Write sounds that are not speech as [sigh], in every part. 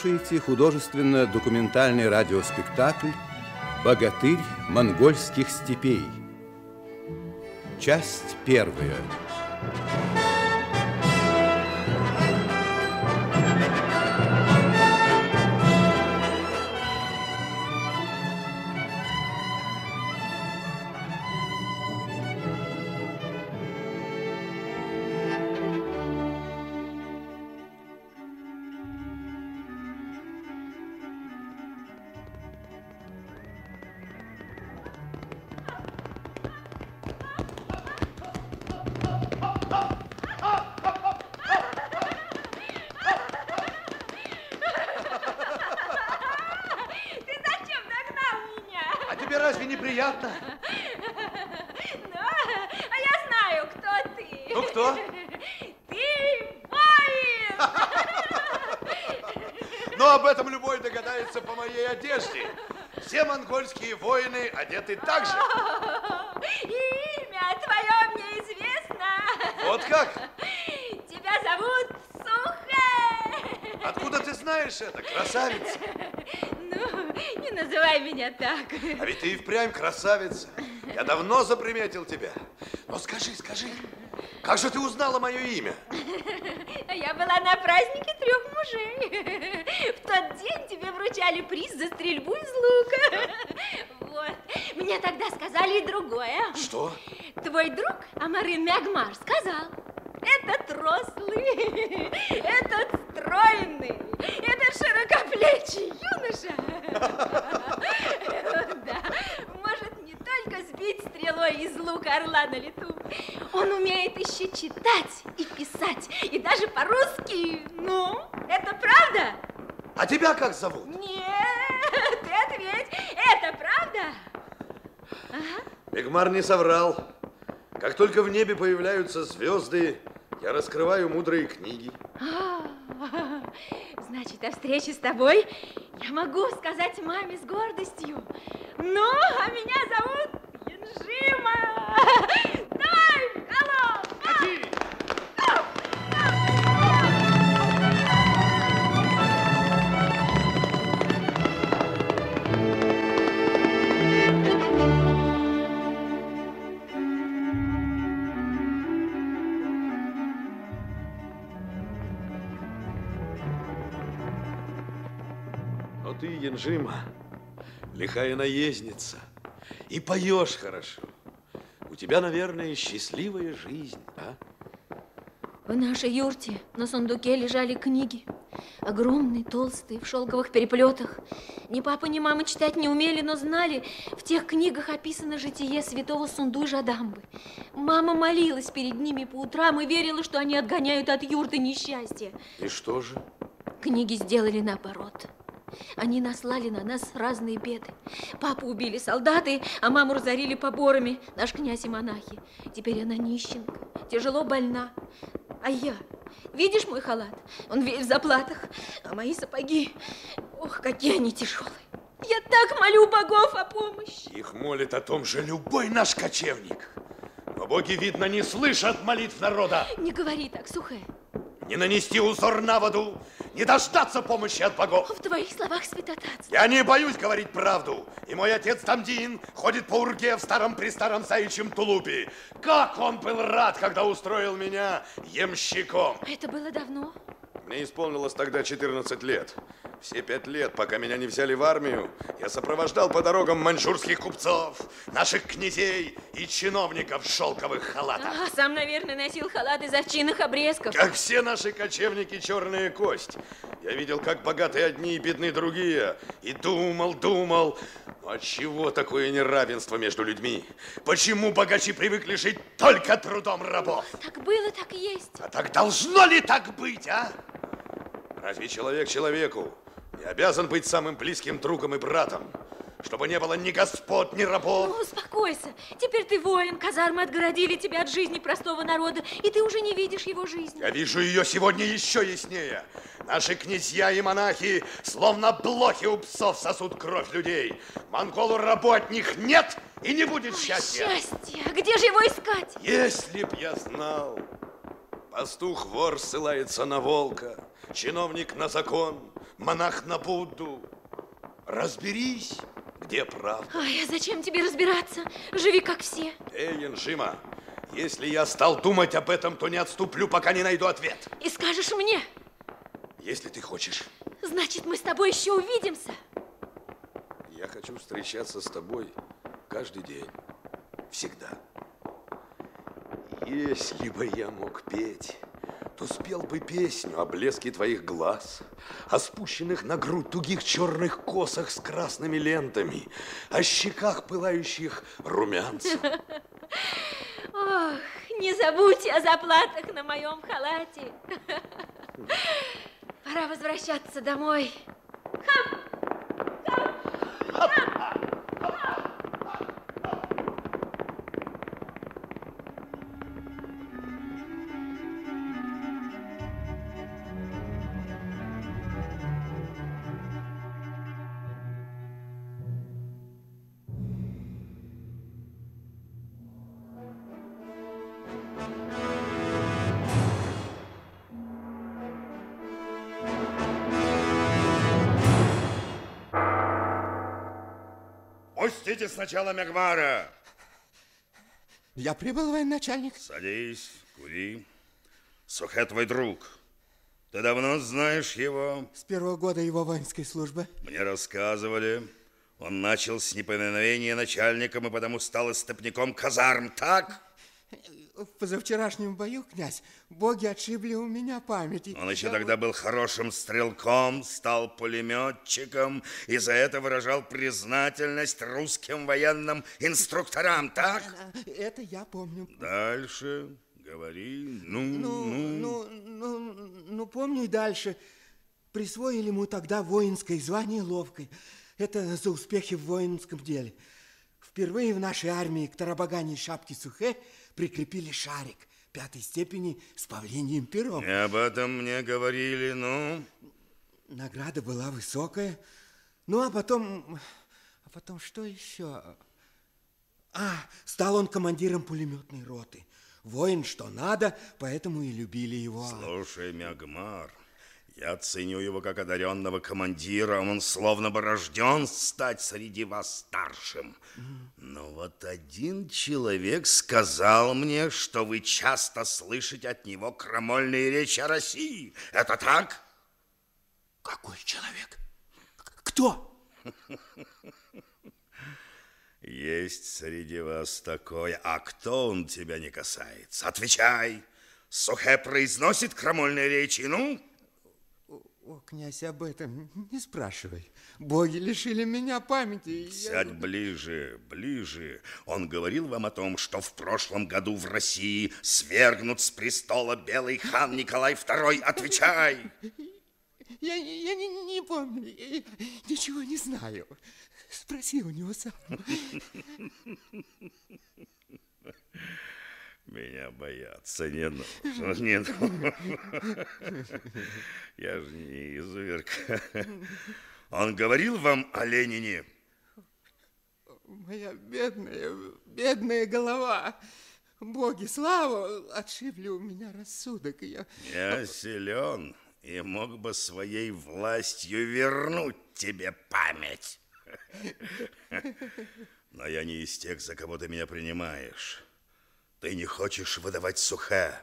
Слушаете художественно-документальный радиоспектакль «Богатырь монгольских степей». Часть первая. Красавица. Я давно заприметил тебя. Но скажи, скажи, как же ты узнала мое имя? Я была на празднике трех мужей. В тот день тебе вручали приз за стрельбу из лука. Вот. Мне тогда сказали и другое. Что? Твой друг Амарын Мягмар сказал, этот рослый, этот стройный, этот широкоплечий юноша. Да, может не только сбить стрелой из лука орла на лету, он умеет еще читать и писать, и даже по-русски. Ну, это правда? А тебя как зовут? Нет, ты ответь, это правда? Бегмар не соврал. Как только в небе появляются звезды, я раскрываю мудрые книги. А, [laughs] Значит, о встрече с тобой я могу сказать маме с гордостью. Ну, а меня зовут Но ты, Янжима, лихая наездница. И поешь хорошо. У тебя, наверное, счастливая жизнь, а? В нашей юрте на сундуке лежали книги. Огромные, толстые, в шелковых переплетах. Ни папа, ни мама читать не умели, но знали, в тех книгах описано житие святого Сунду Жадамбы. Мама молилась перед ними по утрам и верила, что они отгоняют от юрты несчастье. И что же? Книги сделали наоборот. Они наслали на нас разные беды. Папу убили солдаты, а маму разорили поборами, наш князь и монахи. Теперь она нищенка, тяжело больна. А я, видишь мой халат? Он весь в заплатах, а мои сапоги, ох, какие они тяжелые. Я так молю богов о помощи. Их молит о том же любой наш кочевник. Но боги, видно, не слышат молитв народа. Не говори так, Сухая. Не нанести узор на воду, не дождаться помощи от богов. В твоих словах святотатство. Я не боюсь говорить правду. И мой отец Тамдин ходит по урге в старом-престаром заячьем тулупе. Как он был рад, когда устроил меня ямщиком. Это было давно. Мне исполнилось тогда 14 лет. Все пять лет, пока меня не взяли в армию, я сопровождал по дорогам маньчжурских купцов, наших князей и чиновников в шелковых халатах. А, сам, наверное, носил халат из овчинных обрезков. Как все наши кочевники, черная кость. Я видел, как богатые одни и бедны другие. И думал, думал, ну от чего такое неравенство между людьми? Почему богачи привыкли жить только трудом рабов? Так было, так и есть. А так должно ли так быть, а? Разве человек человеку не обязан быть самым близким другом и братом? Чтобы не было ни господ, ни рабов. Ну, успокойся. Теперь ты воин, казармы отгородили тебя от жизни простого народа, и ты уже не видишь его жизни. Я вижу ее сегодня еще яснее. Наши князья и монахи, словно блохи у псов, сосут кровь людей. Монголу рабу от них нет и не будет счастья. Счастье! А где же его искать? Если б я знал. Пастух-вор ссылается на волка, чиновник на закон, монах на Будду. Разберись, где правда. Ой, а зачем тебе разбираться? Живи как все. Эй, Янжима, если я стал думать об этом, то не отступлю, пока не найду ответ. И скажешь мне. Если ты хочешь. Значит, мы с тобой еще увидимся. Я хочу встречаться с тобой каждый день. Всегда. Если бы я мог петь, то спел бы песню о блеске твоих глаз, о спущенных на грудь тугих черных косах с красными лентами, о щеках, пылающих румянцем. [laughs] Ох, не забудьте о заплатах на моем халате. [laughs] Пора возвращаться домой. Хам! Сначала Мегмара. Я прибыл, военачальник. Садись, кури. Сухе твой друг. Ты давно знаешь его? С первого года его воинской службы. Мне рассказывали. Он начал с неповиновения начальником и потому стал истопником казарм, так? В позавчерашнем бою, князь, боги отшибли у меня памяти. Он еще Я... тогда был хорошим стрелком, стал пулеметчиком и за это выражал признательность русским военным инструкторам, [laughs] так? Это я помню. Дальше говори. Ну, ну, ну, ну, ну, ну помню и дальше. Присвоили ему тогда воинское звание ловкой. Это за успехи в воинском деле. Впервые в нашей армии к Тарабагане шапки Сухе прикрепили шарик пятой степени с павлиньим пером. И об этом мне говорили, ну? Награда была высокая. Ну, а потом... А потом что еще? А, стал он командиром пулеметной роты. Воин что надо, поэтому и любили его. Слушай, Мягмар, я ценю его как одаренного командира. Он словно бы рожден стать среди вас старшим. Но вот один человек сказал мне, что вы часто слышите от него крамольные речи о России. Это так? Какой человек? Кто? Есть среди вас такой. А кто он тебя не касается? Отвечай. Сухе произносит крамольные речи, ну? О, князь, об этом не спрашивай. Боги лишили меня памяти. Сядь я... ближе, ближе. Он говорил вам о том, что в прошлом году в России свергнут с престола белый хан Николай II. Отвечай! Я, я не, не помню, я ничего не знаю. Спроси у него сам. [laughs] Меня бояться не нужно. [laughs] Не нужно. Я же не изверг. Он говорил вам о Ленине? Моя бедная, бедная голова. Боги, слава, отшибли у меня рассудок. Я... я силен и мог бы своей властью вернуть тебе память. [laughs] Но я не из тех, за кого ты меня принимаешь. Ты не хочешь выдавать Сухе.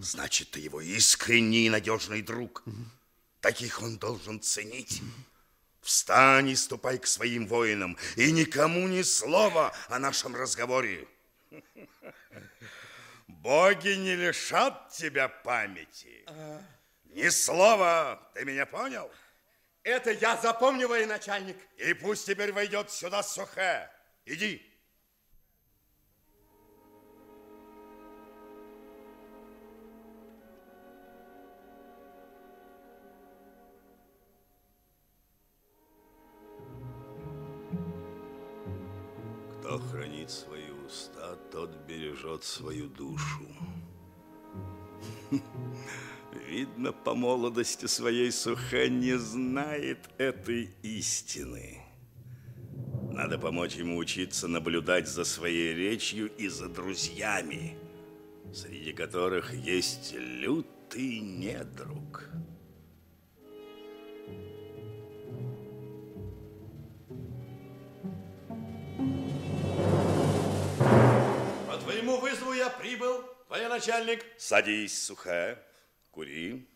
Значит, ты его искренний и надежный друг. Таких он должен ценить. Встань и ступай к своим воинам, и никому ни слова о нашем разговоре. Боги не лишат тебя памяти. Ни слова, ты меня понял? Это я запомню, военачальник. И пусть теперь войдет сюда Сухе. Иди. Кто хранит свои уста, тот бережет свою душу. [laughs] Видно, по молодости своей Суха не знает этой истины. Надо помочь ему учиться наблюдать за своей речью и за друзьями, среди которых есть лютый недруг. Я прибыл, военачальник. Садись, Сухая, кури.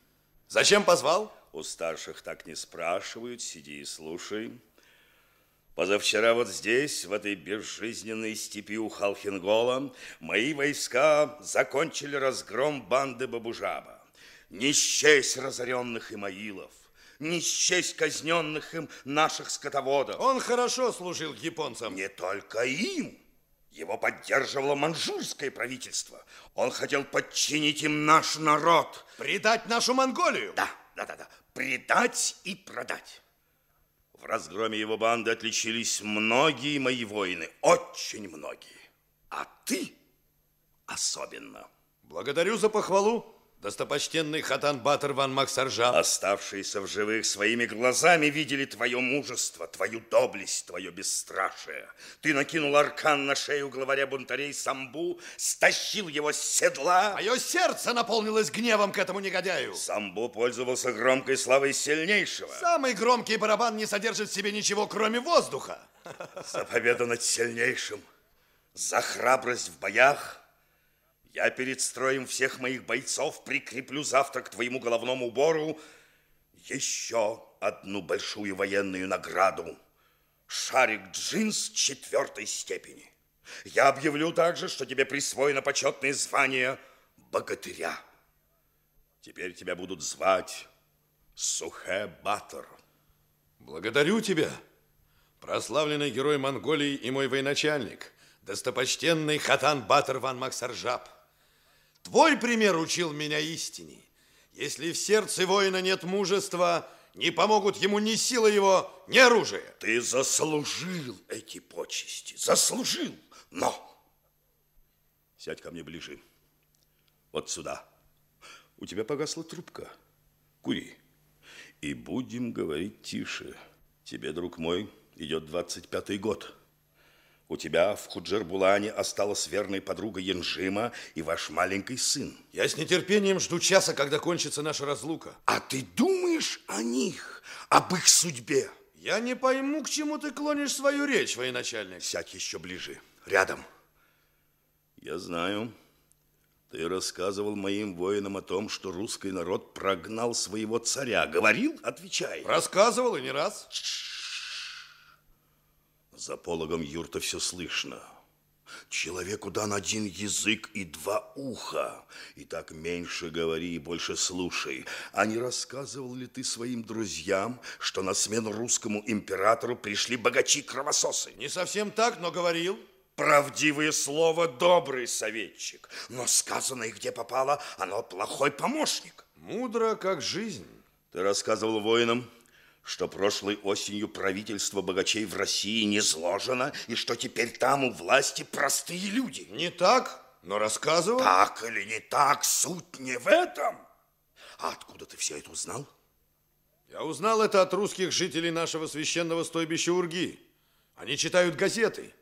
Зачем позвал? У старших так не спрашивают, сиди и слушай. Позавчера вот здесь, в этой безжизненной степи у Халхингола, мои войска закончили разгром банды Бабужаба. Не счесть разоренных Имаилов, не счесть казненных им наших скотоводов. Он хорошо служил японцам. Не только им. Его поддерживало манжурское правительство. Он хотел подчинить им наш народ. Предать нашу Монголию? Да, да, да, да. Предать и продать. В разгроме его банды отличились многие мои воины, очень многие. А ты особенно. Благодарю за похвалу. Достопочтенный Хатан Батыр Ван Максаржа. Оставшиеся в живых своими глазами видели твое мужество, твою доблесть, твое бесстрашие. Ты накинул аркан на шею главаря бунтарей Самбу, стащил его с седла. Мое сердце наполнилось гневом к этому негодяю. Самбу пользовался громкой славой сильнейшего. Самый громкий барабан не содержит в себе ничего, кроме воздуха. За победу над сильнейшим, за храбрость в боях, я перед строем всех моих бойцов прикреплю завтра к твоему головному убору еще одну большую военную награду. Шарик джинс четвертой степени. Я объявлю также, что тебе присвоено почетное звание богатыря. Теперь тебя будут звать Сухэ Батор. Благодарю тебя, прославленный герой Монголии и мой военачальник, достопочтенный Хатан Батор Ван Максаржаб. Твой пример учил меня истине. Если в сердце воина нет мужества, не помогут ему ни сила его, ни оружие. Ты заслужил эти почести, заслужил, но... Сядь ко мне ближе, вот сюда. У тебя погасла трубка, кури. И будем говорить тише. Тебе, друг мой, идет 25-й год. У тебя в Худжербулане осталась верная подруга Янжима и ваш маленький сын. Я с нетерпением жду часа, когда кончится наша разлука. А ты думаешь о них, об их судьбе? Я не пойму, к чему ты клонишь свою речь, военачальник. Сядь еще ближе, рядом. Я знаю, ты рассказывал моим воинам о том, что русский народ прогнал своего царя. Говорил? Отвечай. Рассказывал и не раз. За пологом юрта все слышно. Человеку дан один язык и два уха. И так меньше говори и больше слушай. А не рассказывал ли ты своим друзьям, что на смену русскому императору пришли богачи-кровососы? Не совсем так, но говорил. Правдивое слово добрый советчик. Но сказанное где попало, оно плохой помощник. Мудро, как жизнь. Ты рассказывал воинам, что прошлой осенью правительство богачей в России не сложено, и что теперь там у власти простые люди. Не так, но рассказывал. Так или не так, суть не в этом. А откуда ты все это узнал? Я узнал это от русских жителей нашего священного стойбища Урги. Они читают газеты.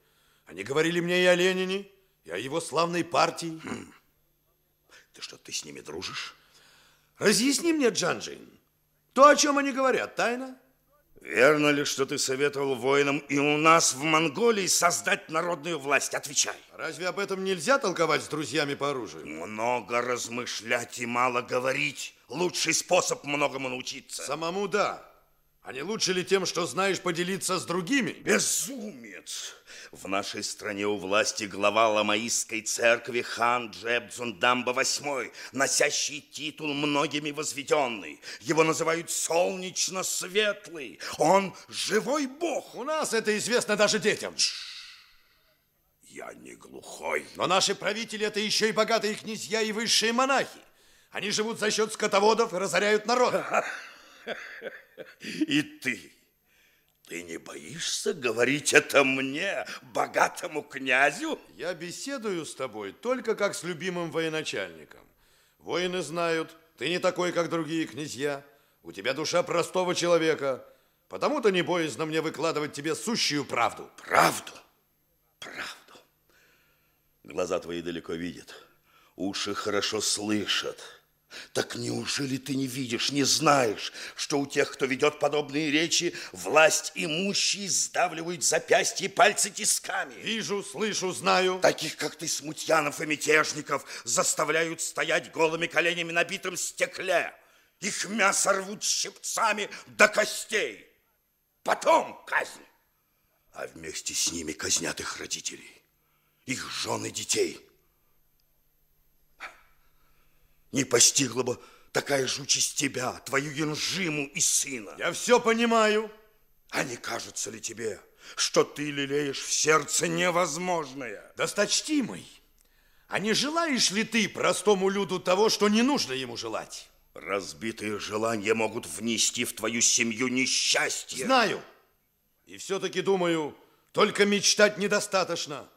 Они говорили мне и о Ленине, и о его славной партии. Хм. Ты что, ты с ними дружишь? Разъясни мне, Джанджин, то, о чем они говорят, тайна? Верно ли, что ты советовал воинам и у нас в Монголии создать народную власть? Отвечай. Разве об этом нельзя толковать с друзьями по оружию? Много размышлять и мало говорить. Лучший способ многому научиться. Самому да. А не лучше ли тем, что знаешь, поделиться с другими? Безумец! В нашей стране у власти глава Ламаистской церкви хан Джебдзундамба VIII, носящий титул многими возведенный. Его называют солнечно-светлый. Он живой бог. У нас это известно даже детям. Я не глухой. Но наши правители это еще и богатые князья и высшие монахи. Они живут за счет скотоводов и разоряют народ. [laughs] И ты, ты не боишься говорить это мне, богатому князю? Я беседую с тобой только как с любимым военачальником. Воины знают, ты не такой, как другие князья. У тебя душа простого человека. Потому-то не боязно мне выкладывать тебе сущую правду. Правду? Правду. Глаза твои далеко видят, уши хорошо слышат. Так неужели ты не видишь, не знаешь, что у тех, кто ведет подобные речи, власть имущие сдавливают запястья и пальцы тисками? Вижу, слышу, знаю. Таких, как ты, смутьянов и мятежников, заставляют стоять голыми коленями на битом стекле. Их мясо рвут щипцами до костей. Потом казнь. А вместе с ними казнят их родителей, их жен и детей. Не постигла бы такая же участь тебя, твою Янжиму и сына. Я все понимаю. А не кажется ли тебе, что ты лелеешь в сердце невозможное? Досточтимый, а не желаешь ли ты простому люду того, что не нужно ему желать? Разбитые желания могут внести в твою семью несчастье. Знаю. И все-таки думаю, только мечтать недостаточно.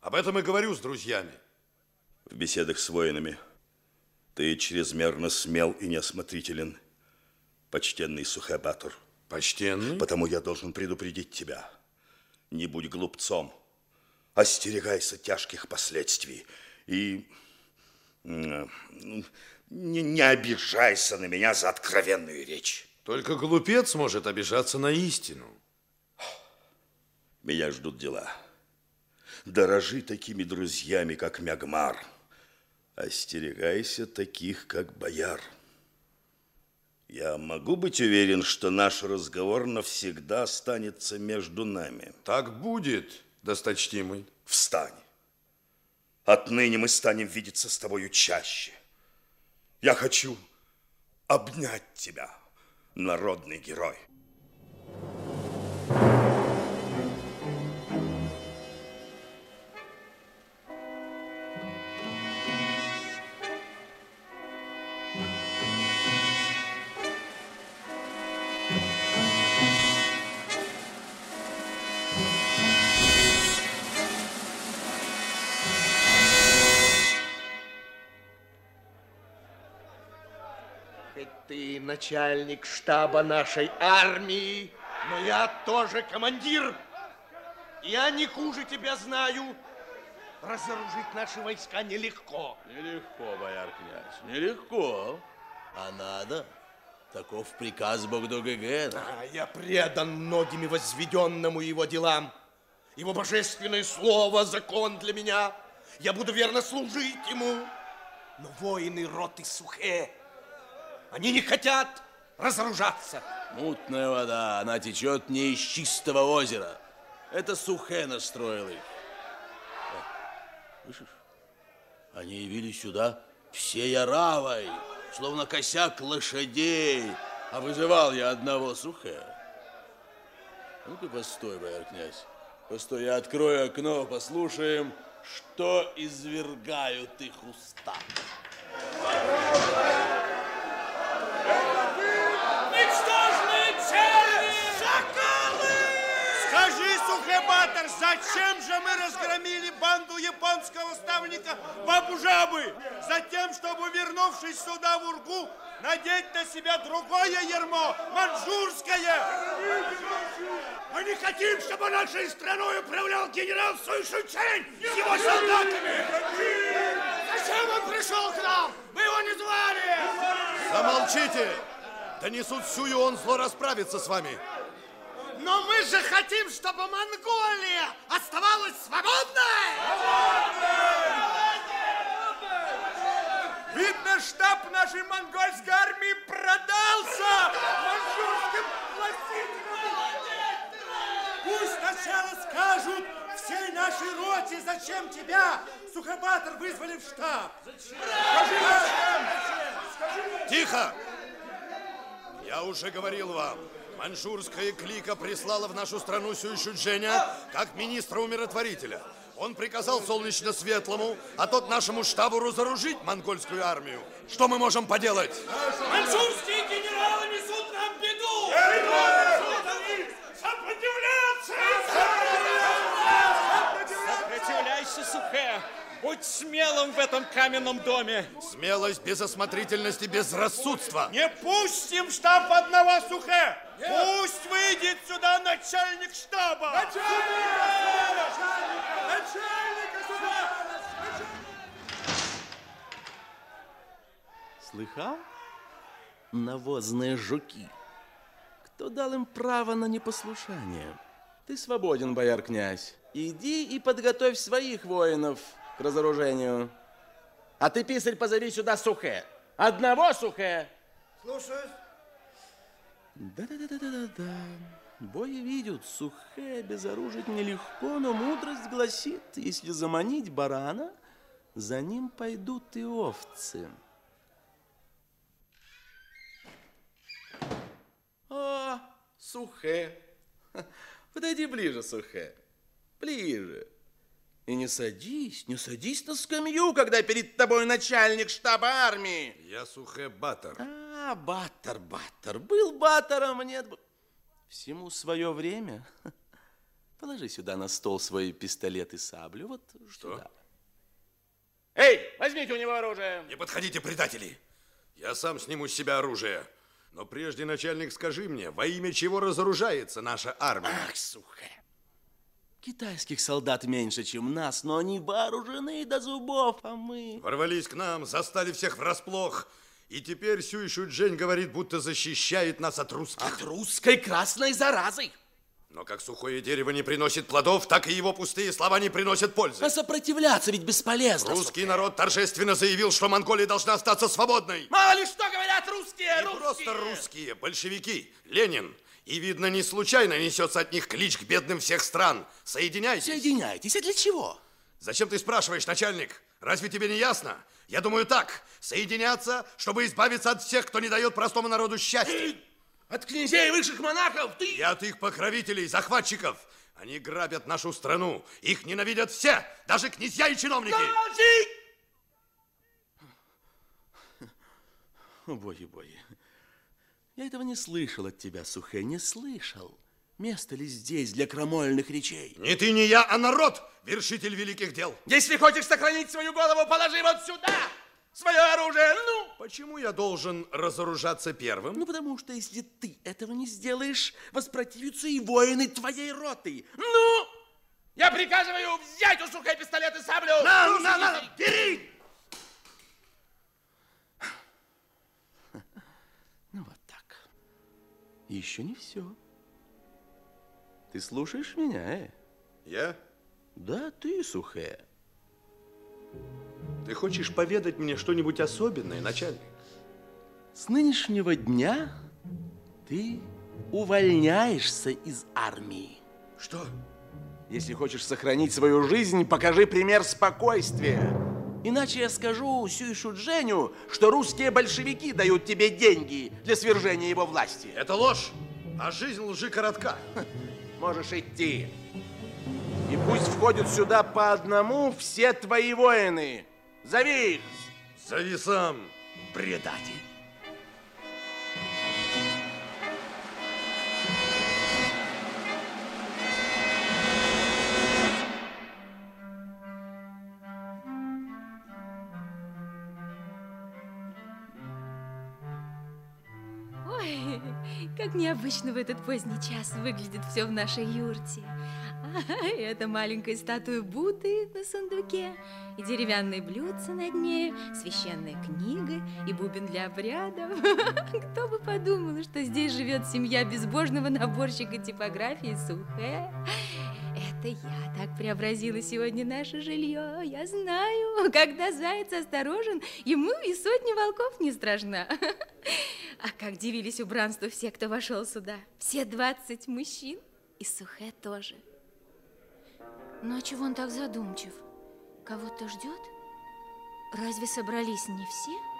Об этом и говорю с друзьями. В беседах с воинами ты чрезмерно смел и неосмотрителен, почтенный Сухебатор. Почтенный? Потому я должен предупредить тебя. Не будь глупцом. Остерегайся тяжких последствий. И не, не обижайся на меня за откровенную речь. Только глупец может обижаться на истину. Меня ждут дела. Дорожи такими друзьями, как Мягмар. Остерегайся таких, как Бояр. Я могу быть уверен, что наш разговор навсегда останется между нами. Так будет, досточтимый. Встань. Отныне мы станем видеться с тобою чаще. Я хочу обнять тебя, народный герой. Начальник штаба нашей армии, но я тоже командир. Я не хуже тебя знаю. Разоружить наши войска нелегко. Нелегко, бояр князь, нелегко. А надо. Таков приказ Богдо-Гегена. А я предан многими возведенному его делам. Его божественное слово, закон для меня. Я буду верно служить ему. Но воины роты Сухе они не хотят разоружаться. Мутная вода, она течет не из чистого озера. Это Сухе настроил их. Слышишь? Они явились сюда всей оравой, словно косяк лошадей. А вызывал я одного Сухе. Ну-ка, постой, бояр князь. Постой, я открою окно, послушаем, что извергают их уста. Сухебатор, зачем же мы разгромили банду японского ставника Бабужабы? Затем, чтобы, вернувшись сюда в Ургу, надеть на себя другое ермо, манжурское. Мы не хотим, чтобы нашей страной управлял генерал Суйшучень с его солдатами. Зачем он пришел к нам? Мы его не звали. Замолчите! Донесут Сюю, он зло расправится с вами. Но мы же хотим, чтобы Монголия оставалась свободной! Видно, штаб нашей монгольской армии продался манчжурским властителям. Пусть сначала скажут всей нашей роте, зачем тебя, Сухобатор, вызвали в штаб. Зачем? Скажи, зачем? Тихо! Я уже говорил вам, Манчжурская клика прислала в нашу страну Сюйшудженя как министра-умиротворителя. Он приказал Солнечно-Светлому, а тот нашему штабу разоружить монгольскую армию. Что мы можем поделать? Манчжурские генералы несут нам беду! Сопротивляться! Сопротивляйся, Сухе! Будь смелым в этом каменном доме. Смелость без осмотрительности, без рассудства. Не пустим штаб одного Сухе! Пусть выйдет сюда начальник штаба! Начальник! Начальник! Слыхал? Навозные жуки. Кто дал им право на непослушание? Ты свободен, бояр-князь. Иди и подготовь своих воинов к разоружению. А ты, писарь, позови сюда Сухе. Одного Сухе. Слушаюсь. Да-да-да-да-да-да. Бои видят, Сухе безоружить нелегко, но мудрость гласит, если заманить барана, за ним пойдут и овцы. О, Сухе. Подойди ближе, Сухе. Ближе. И не садись, не садись на скамью, когда перед тобой начальник штаба армии. Я Сухе Батор. А, Баттер, Баттер. Был Баттером, нет... Всему свое время. [laughs] Положи сюда на стол свой пистолет и саблю. Вот Что? сюда. Эй, возьмите у него оружие. Не подходите, предатели. Я сам сниму с себя оружие. Но прежде, начальник, скажи мне, во имя чего разоружается наша армия? Ах, сука. Китайских солдат меньше, чем нас, но они вооружены до зубов, а мы... Ворвались к нам, застали всех врасплох. И теперь Сюй Шуджень говорит, будто защищает нас от русских. От русской красной заразы. Но как сухое дерево не приносит плодов, так и его пустые слова не приносят пользы. А сопротивляться ведь бесполезно. Русский народ торжественно заявил, что Монголия должна остаться свободной. Мало ли что говорят русские, Не русские. просто русские, большевики, Ленин. И, видно, не случайно несется от них клич к бедным всех стран. Соединяйтесь. Соединяйтесь, а для чего? Зачем ты спрашиваешь, начальник? Разве тебе не ясно? Я думаю так. Соединяться, чтобы избавиться от всех, кто не дает простому народу счастья. От князей и высших монахов ты... И от их покровителей, захватчиков. Они грабят нашу страну. Их ненавидят все, даже князья и чиновники. Замолчи! О, боги, боги. Я этого не слышал от тебя, Сухэ, не слышал. Место ли здесь для крамольных речей? Не ты, не я, а народ, вершитель великих дел. Если хочешь сохранить свою голову, положи вот сюда свое оружие. Ну! Почему я должен разоружаться первым? Ну, потому что если ты этого не сделаешь, воспротивятся и воины твоей роты. Ну! Я приказываю взять у Сухэ пистолет и саблю. На, Ну, на, на, бери! Ну, вот так. Еще не все. Ты слушаешь меня, э? Я? Да, ты, Сухэ. Ты хочешь поведать мне что-нибудь особенное, начальник? С нынешнего дня ты увольняешься из армии. Что? Если хочешь сохранить свою жизнь, покажи пример спокойствия. Иначе я скажу Сюйшу Дженю, что русские большевики дают тебе деньги для свержения его власти. Это ложь, а жизнь лжи коротка. [laughs] Можешь идти. И пусть входят сюда по одному все твои воины. Зови их. Зови сам. Предатель. Необычно в этот поздний час выглядит все в нашей юрте. А, и эта маленькая статуя Будды на сундуке, и деревянные блюдца над нею, священная книга и бубен для обрядов. [laughs] Кто бы подумал, что здесь живет семья безбожного наборщика типографии Сухэ. Это я так преобразила сегодня наше жилье. Я знаю, [laughs] когда заяц осторожен, ему и сотни волков не страшна. [laughs] А как дивились убранству все, кто вошел сюда. Все двадцать мужчин и Сухэ тоже. Ну а чего он так задумчив? Кого-то ждет? Разве собрались не все?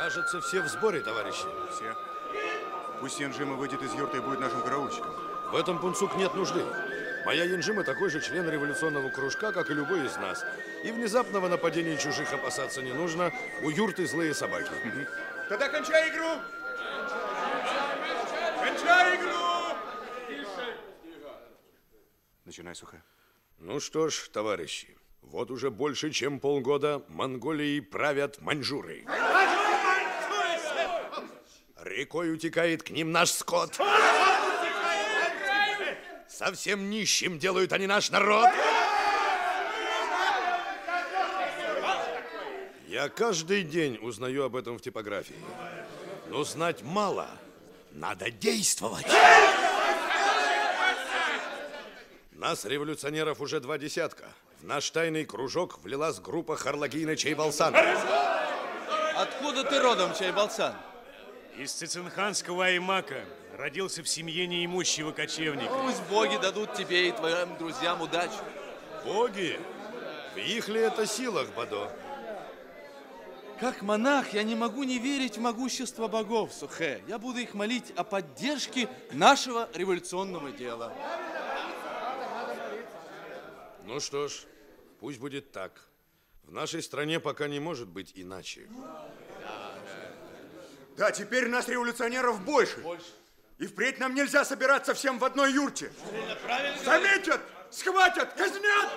Кажется, все в сборе, товарищи. Все. Пусть Янжима выйдет из юрты и будет нашим караульщиком. В этом пунцук нет нужды. Моя Янжима такой же член революционного кружка, как и любой из нас. И внезапного нападения чужих опасаться не нужно. У юрты злые собаки. Тогда кончай игру! Кончай игру! Начинай, Сухэ. Ну что ж, товарищи, вот уже больше, чем полгода Монголией правят маньчжуры. Рекой утекает к ним наш скот. Совсем нищим делают они наш народ. Я каждый день узнаю об этом в типографии. Но знать мало. Надо действовать. Нас, революционеров, уже два десятка. В наш тайный кружок влилась группа Харлагина Чайбалсан. Откуда ты родом, Чайбалсан? Из Цицинханского Аймака. Родился в семье неимущего кочевника. Пусть боги дадут тебе и твоим друзьям удачу. Боги? В их ли это силах, Бадо? Как монах я не могу не верить в могущество богов, Сухе. Я буду их молить о поддержке нашего революционного дела. Ну что ж, пусть будет так. В нашей стране пока не может быть иначе. Да, теперь нас, революционеров, больше. И впредь нам нельзя собираться всем в одной юрте. Заметят, схватят, казнят.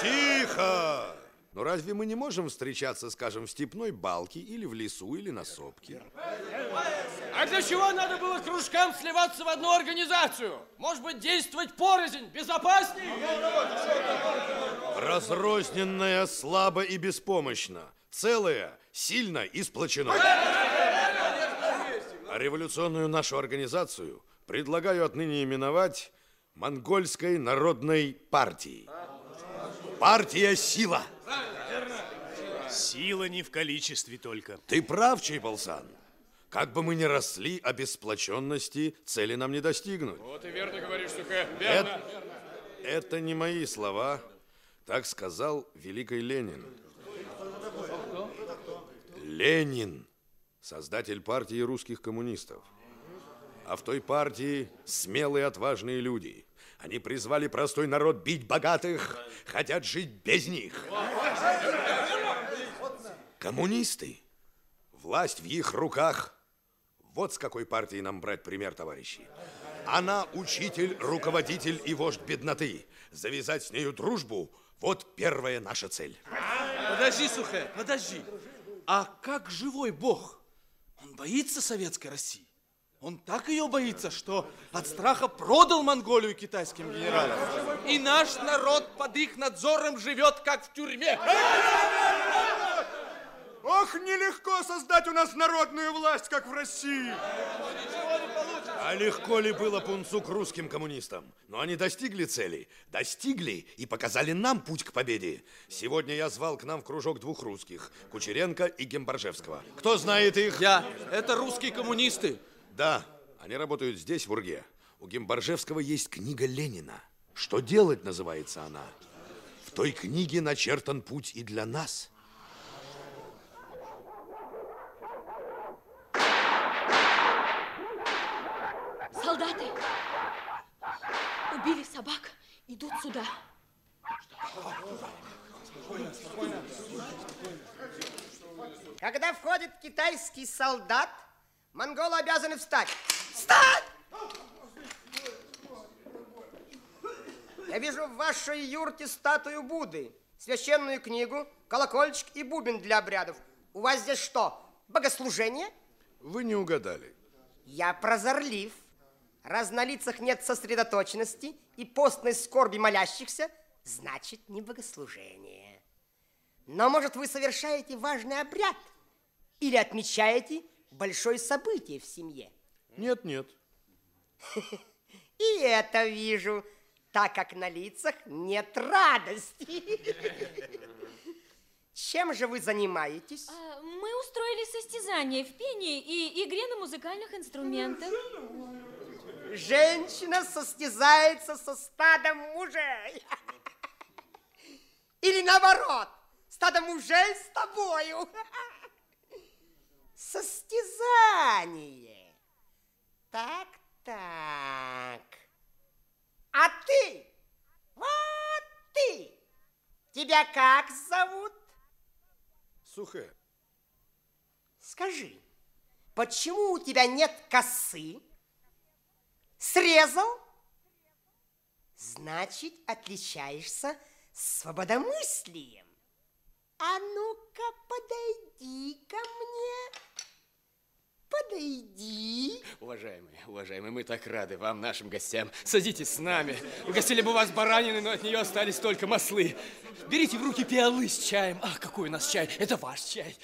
Тихо! Но разве мы не можем встречаться, скажем, в степной балке или в лесу, или на сопке? А для чего надо было кружкам сливаться в одну организацию? Может быть, действовать порознь безопаснее? Разрозненная слабо и беспомощно. Целая, сильно и сплочена. А революционную нашу организацию предлагаю отныне именовать Монгольской народной партией. Партия «Сила». Сила не в количестве только. Ты прав, Чайбалсан. Как бы мы ни росли, а без сплоченности цели нам не достигнуть. Вот и верно говоришь, Сухе. Это, это не мои слова. Так сказал великий Ленин. Ленин, создатель партии русских коммунистов. А в той партии смелые, отважные люди. Они призвали простой народ бить богатых, хотят жить без них. Коммунисты. Власть в их руках. Вот с какой партии нам брать пример, товарищи. Она учитель, руководитель и вождь бедноты. Завязать с нею дружбу – вот первая наша цель. Подожди, Сухе, подожди. А как живой бог? Он боится советской России. Он так ее боится, что от страха продал Монголию китайским генералам. И наш народ под их надзором живет, как в тюрьме. Ох, нелегко создать у нас народную власть, как в России. А легко ли было пунцук русским коммунистам? Но они достигли цели. Достигли и показали нам путь к победе. Сегодня я звал к нам в кружок двух русских. Кучеренко и Гембаржевского. Кто знает их? Я. Это русские коммунисты. Да, они работают здесь, в Урге. У Гембаржевского есть книга Ленина. Что делать, называется она. В той книге начертан путь и для нас. Солдаты! Убили собак, идут сюда. Когда входит китайский солдат, монголы обязаны встать. Встать! Я вижу в вашей юрте статую Будды, священную книгу, колокольчик и бубен для обрядов. У вас здесь что, богослужение? Вы не угадали. Я прозорлив. Раз на лицах нет сосредоточенности и постной скорби молящихся, значит, не богослужение. Но, может, вы совершаете важный обряд или отмечаете большое событие в семье? Нет, нет. [laughs] И это вижу, так как на лицах нет радости. [laughs] Чем же вы занимаетесь? А, Мы устроили состязание в пении и игре на музыкальных инструментах. Женщина состязается со стадом мужей. [laughs] Или наоборот, стадо мужей с тобою. [laughs] Состязание. Так, так. А ты? Вот ты. Тебя как зовут? Сухе. Скажи, почему у тебя нет косы? Срезал? Значит, отличаешься свободомыслием. А ну-ка, подойди ко мне. подойди. Уважаемые, уважаемые, мы так рады вам, нашим гостям. Садитесь с нами. Угостили бы вас баранины, но от нее остались только маслы. Берите в руки пиалы с чаем. Ах, какой у нас чай. Это ваш чай.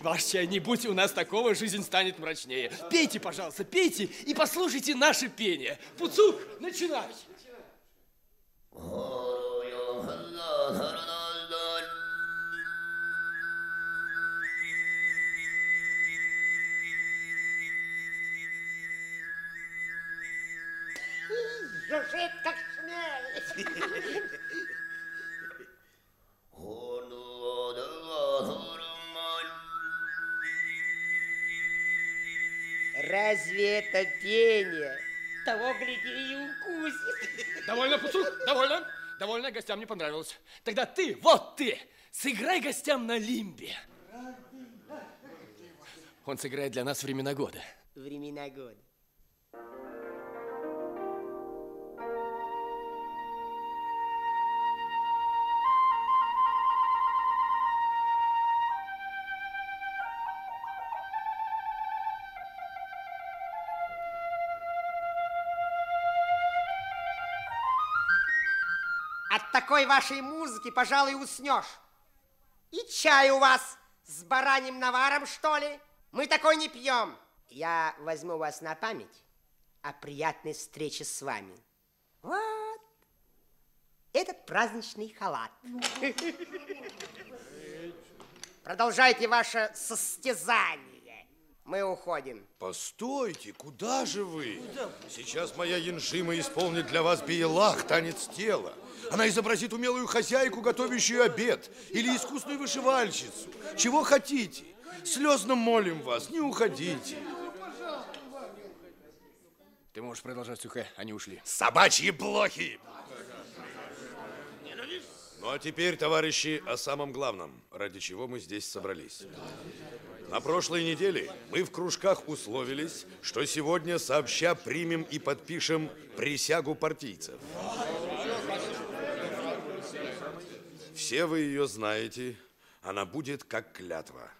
Ваш чай, не будь у нас такого, жизнь станет мрачнее. Пейте, пожалуйста, пейте и послушайте наше пение. Пуцук, начинай. Жужжит, это пение? Того, гляди, и укусит. Довольно, Пуцук, довольно. Довольно, гостям не понравилось. Тогда ты, вот ты, сыграй гостям на лимбе. Он сыграет для нас времена года. Времена года. Такой вашей музыки, пожалуй, уснешь. И чай у вас с бараньим наваром, что ли? Мы такой не пьем. Я возьму вас на память о приятной встрече с вами. Вот этот праздничный халат. [laughs] Продолжайте ваше состязание. Мы уходим. Постойте, куда же вы? Сейчас моя Яншима исполнит для вас биелах, танец тела. Она изобразит умелую хозяйку, готовящую обед, или искусную вышивальщицу. Чего хотите? Слезно молим вас, не уходите. Ты можешь продолжать, Сухэ, они ушли. Собачьи блохи! Ну а теперь, товарищи, о самом главном, ради чего мы здесь собрались. На прошлой неделе мы в кружках условились, что сегодня сообща примем и подпишем присягу партийцев. Все вы ее знаете, она будет как клятва.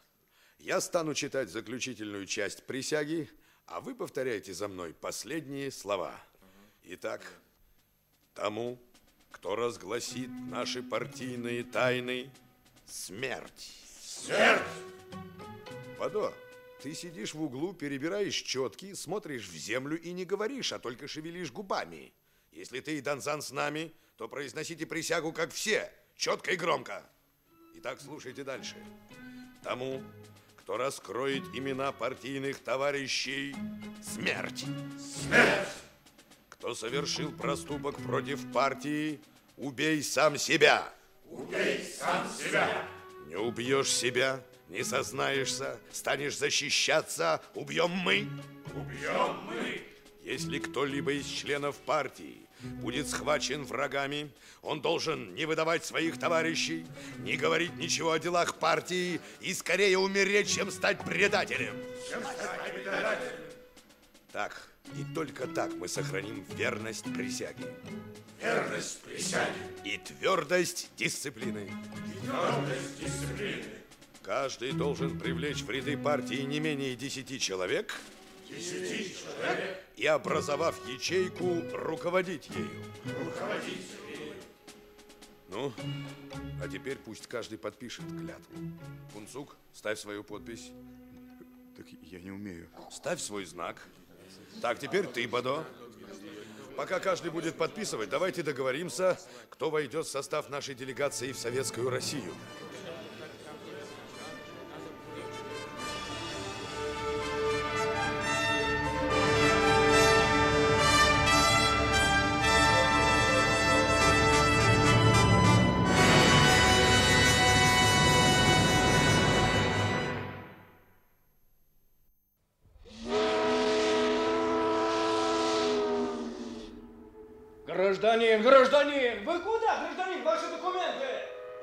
Я стану читать заключительную часть присяги, а вы повторяйте за мной последние слова. Итак, тому, кто разгласит наши партийные тайны, смерть. Смерть! Падо, ты сидишь в углу, перебираешь четки, смотришь в землю и не говоришь, а только шевелишь губами. Если ты и Донзан с нами, то произносите присягу, как все, четко и громко. Итак, слушайте дальше. Тому, кто раскроет имена партийных товарищей, смерть. Смерть! Кто совершил проступок против партии, убей сам себя. Убей сам себя! Не убьешь себя, не сознаешься, станешь защищаться, убьем мы. Убьем мы! Если кто-либо из членов партии будет схвачен врагами, он должен не выдавать своих товарищей, не говорить ничего о делах партии и скорее умереть, чем стать предателем. Чем стать предателем? Так, и только так мы сохраним верность присяге. Верность присяге. И твердость дисциплины. И твердость дисциплины. Каждый должен привлечь в ряды партии не менее десяти человек. Десяти человек. И, образовав ячейку, руководить ею. Руководить ею. Ну, а теперь пусть каждый подпишет клятву. Кунцук, ставь свою подпись. Так я не умею. Ставь свой знак. Так, теперь ты, Бадо. Пока каждый будет подписывать, давайте договоримся, кто войдет в состав нашей делегации в Советскую Россию. Гражданин, гражданин! Вы куда, гражданин? Ваши документы!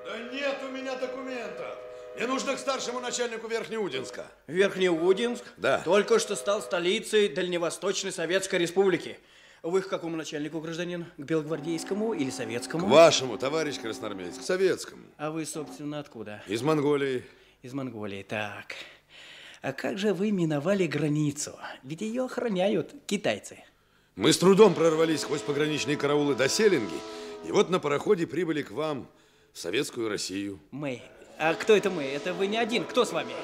Да нет у меня документов. Мне нужно к старшему начальнику Верхнеудинска. Верхнеудинск? Да. Только что стал столицей Дальневосточной Советской Республики. Вы к какому начальнику, гражданин? К белогвардейскому или советскому? К вашему, товарищ красноармеец, к советскому. А вы, собственно, откуда? Из Монголии. Из Монголии, так. а как же вы миновали границу? Ведь ее охраняют китайцы. Мы с трудом прорвались сквозь пограничные караулы до Селинги, и вот на пароходе прибыли к вам, в Советскую Россию. Мы. А кто это мы? Это вы не один. Кто с вами?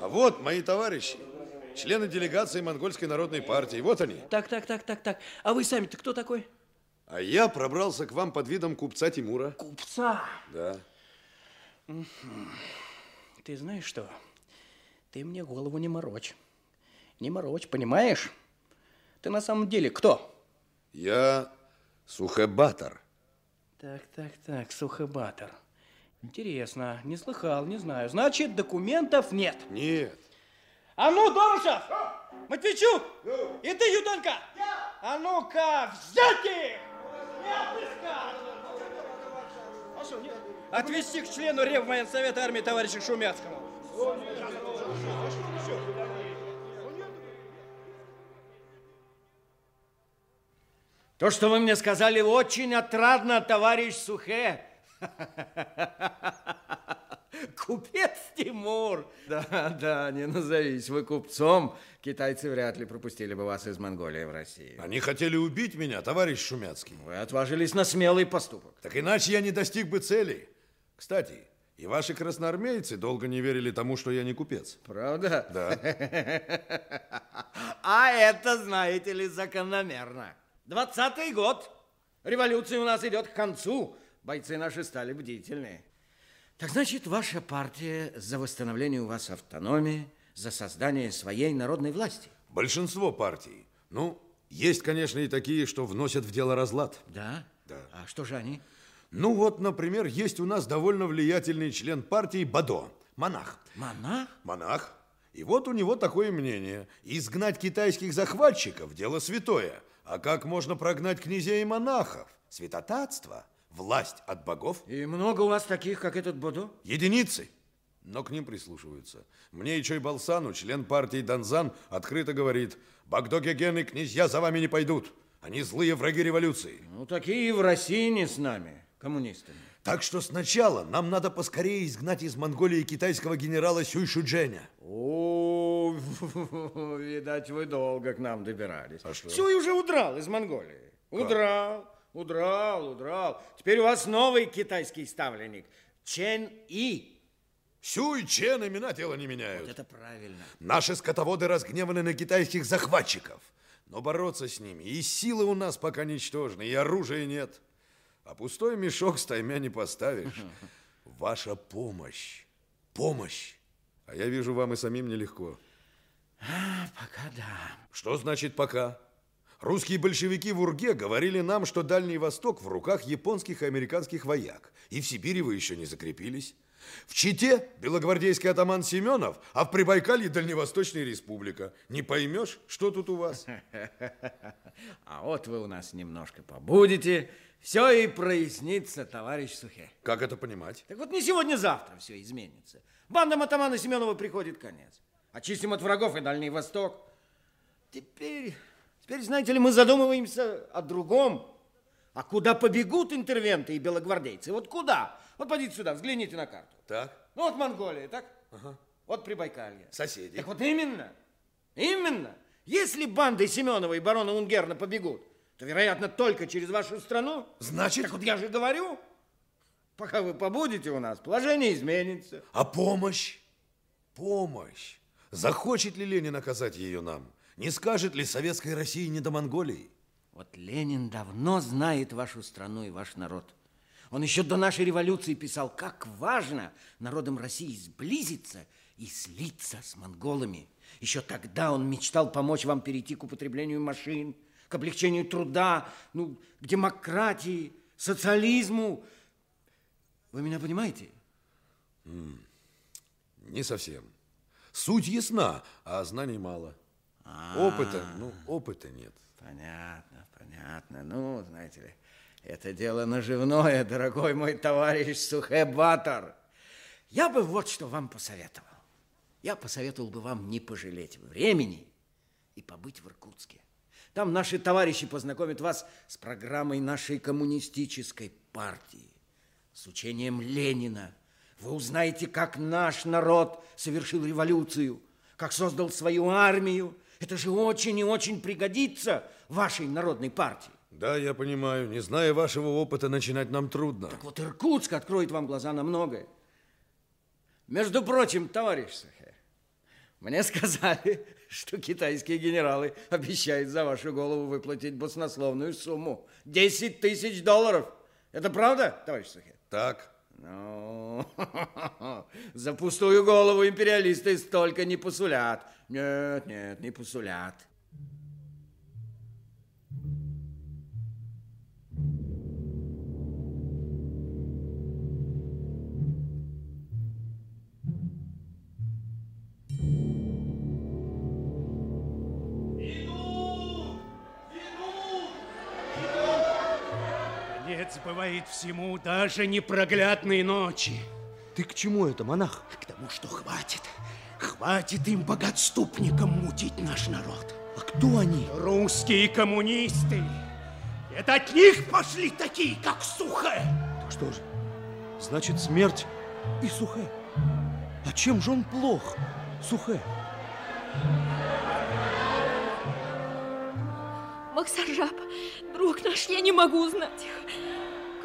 А вот мои товарищи, члены делегации Монгольской народной партии. Вот они. Так, так, так, так, так. А вы сами-то кто такой? А я пробрался к вам под видом купца Тимура. Купца? Да. Ты знаешь что? Ты мне голову не морочь. Не морочь, понимаешь? Ты на самом деле кто? Я Сухебатор. Так, так, так, Сухебатор. Интересно, не слыхал, не знаю. Значит, документов нет. Нет. А ну, Дорошев! Матвейчук! И ты, Юдонька! А ну-ка, взять их! Не отыскать! Отвести к члену Реввоенсовета армии товарища Шумяцкому. То, что вы мне сказали, очень отрадно, товарищ Сухе. Купец Тимур. Да, да, не назовись вы купцом. Китайцы вряд ли пропустили бы вас из Монголии в Россию. Они хотели убить меня, товарищ Шумяцкий. Вы отважились на смелый поступок. Так иначе я не достиг бы цели. Кстати, и ваши красноармейцы долго не верили тому, что я не купец. Правда? Да. [laughs] А это, знаете ли, закономерно. Двадцатый год. Революция у нас идет к концу. Бойцы наши стали бдительнее. Так значит, ваша партия за восстановление у вас автономии, за создание своей народной власти? Большинство партий. Ну, есть, конечно, и такие, что вносят в дело разлад. Да? Да. А что же они? Ну вот, например, есть у нас довольно влиятельный член партии Бадо, монах. Монах? Монах. И вот у него такое мнение. Изгнать китайских захватчиков – дело святое. А как можно прогнать князей и монахов? Святотатство, власть от богов. И много у вас таких, как этот Бодо? Единицы. Но к ним прислушиваются. Мне и Чой Балсану, член партии Данзан, открыто говорит, Багдогеген и князья за вами не пойдут. Они злые враги революции. Ну, такие и в России не с нами, коммунистами. Так что сначала нам надо поскорее изгнать из Монголии китайского генерала Сюй Шудженя. О, [laughs] видать, вы долго к нам добирались. А что? Сюй уже удрал из Монголии. Удрал, удрал, удрал. Теперь у вас новый китайский ставленник. Чен И. Сюй, Чен, имена тела не меняют. Вот это правильно. Наши скотоводы разгневаны на китайских захватчиков. Но бороться с ними и силы у нас пока ничтожны, и оружия нет. А пустой мешок с таймя не поставишь. [laughs] Ваша помощь, помощь. А я вижу, вам и самим нелегко. А, пока да. Что значит пока? Русские большевики в Урге говорили нам, что Дальний Восток в руках японских и американских вояк. И в Сибири вы еще не закрепились. В Чите белогвардейский атаман Семенов, а в Прибайкалье Дальневосточная республика. Не поймешь, что тут у вас? [laughs] А вот вы у нас немножко побудете, все и прояснится, товарищ Сухе. Как это понимать? Так вот не сегодня-завтра все изменится. Бандам атамана Семенова приходит конец. Очистим от врагов и Дальний Восток. Теперь, теперь, знаете ли, мы задумываемся о другом. А куда побегут интервенты и белогвардейцы? Вот куда? Вот пойдите сюда, взгляните на карту. Так. Ну вот Монголия, так? Ага. Вот Прибайкалье. Соседи. Так вот именно, именно. Если банды Семенова и барона Унгерна побегут, то, вероятно, только через вашу страну. Значит? Так вот я же говорю, пока вы побудете у нас, положение изменится. А помощь? Помощь. Захочет ли Ленин оказать ее нам? Не скажет ли советской России не до Монголии? Вот Ленин давно знает вашу страну и ваш народ. Он еще до нашей революции писал, как важно народам России сблизиться и слиться с монголами. Еще тогда он мечтал помочь вам перейти к употреблению машин, к облегчению труда, ну, к демократии, социализму. Вы меня понимаете? Не совсем. Суть ясна, а знаний мало. Опыта, ну, опыта нет. Понятно, понятно. Ну, знаете ли, это дело наживное, дорогой мой товарищ Сухебатор. Я бы вот что вам посоветовал. Я посоветовал бы вам не пожалеть времени и побыть в Иркутске. Там наши товарищи познакомят вас с программой нашей коммунистической партии, с учением Ленина. Вы узнаете, как наш народ совершил революцию, как создал свою армию. Это же очень и очень пригодится вашей народной партии. Да, я понимаю. Не зная вашего опыта, начинать нам трудно. Так вот Иркутск откроет вам глаза на многое. Между прочим, товарищ Сахе, мне сказали, [laughs] что китайские генералы обещают за вашу голову выплатить баснословную сумму. 10 тысяч долларов. Это правда, товарищ Сахе? Так. Ну, [laughs] за пустую голову империалисты столько не посулят. Нет, нет, не посулят. Конец бывает всему, даже непроглядные ночи. Ты к чему это, монах? К тому, что хватит. Хватит им, богатступникам, мутить наш народ. А кто они? Русские коммунисты. Это от них пошли такие, как Сухэ. Так что же, значит смерть и Сухэ. А чем же он плох, Сухэ? Максаржаб, друг наш, я не могу узнать их.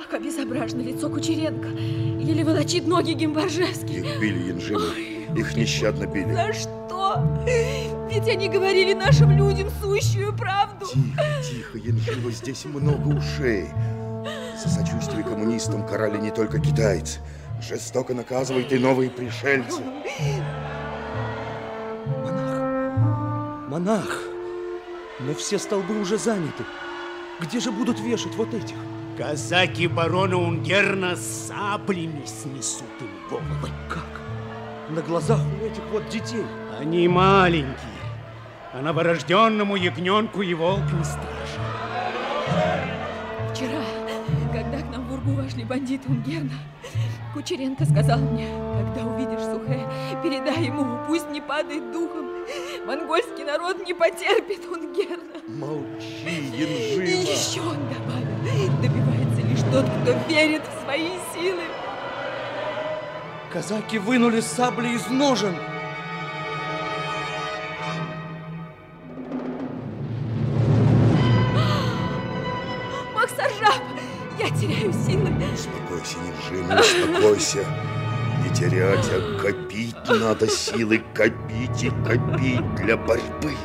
Как обезображено лицо Кучеренко. Еле волочит ноги Гимбаржевский. Их били янжимы, их нещадно били. За что? Ведь они говорили нашим людям сущую правду. Тихо, тихо, Янжива, здесь много ушей. За сочувствие коммунистам карали не только китайцы. Жестоко наказывают и новые пришельцы. Монах, но все столбы уже заняты. Где же будут вешать вот этих? Казаки барона Унгерна саблями снесут им головы. Как? На глазах у этих вот детей. Они маленькие, а новорожденному ягненку и волк не страшен. Вчера, когда к нам в Ургу вошли бандиты Унгерна, Кучеренко сказал мне, когда увидишь Сухэ, передай ему, пусть не падает духом. Монгольский народ не потерпит Унгерна. Молчи, И Янжива. еще он добавил, тот, кто верит в свои силы. Казаки вынули сабли из ножен. Максаржаб, я теряю силы. Успокойся, Янжима, успокойся. Не терять, а копить надо силы, копить и копить для борьбы.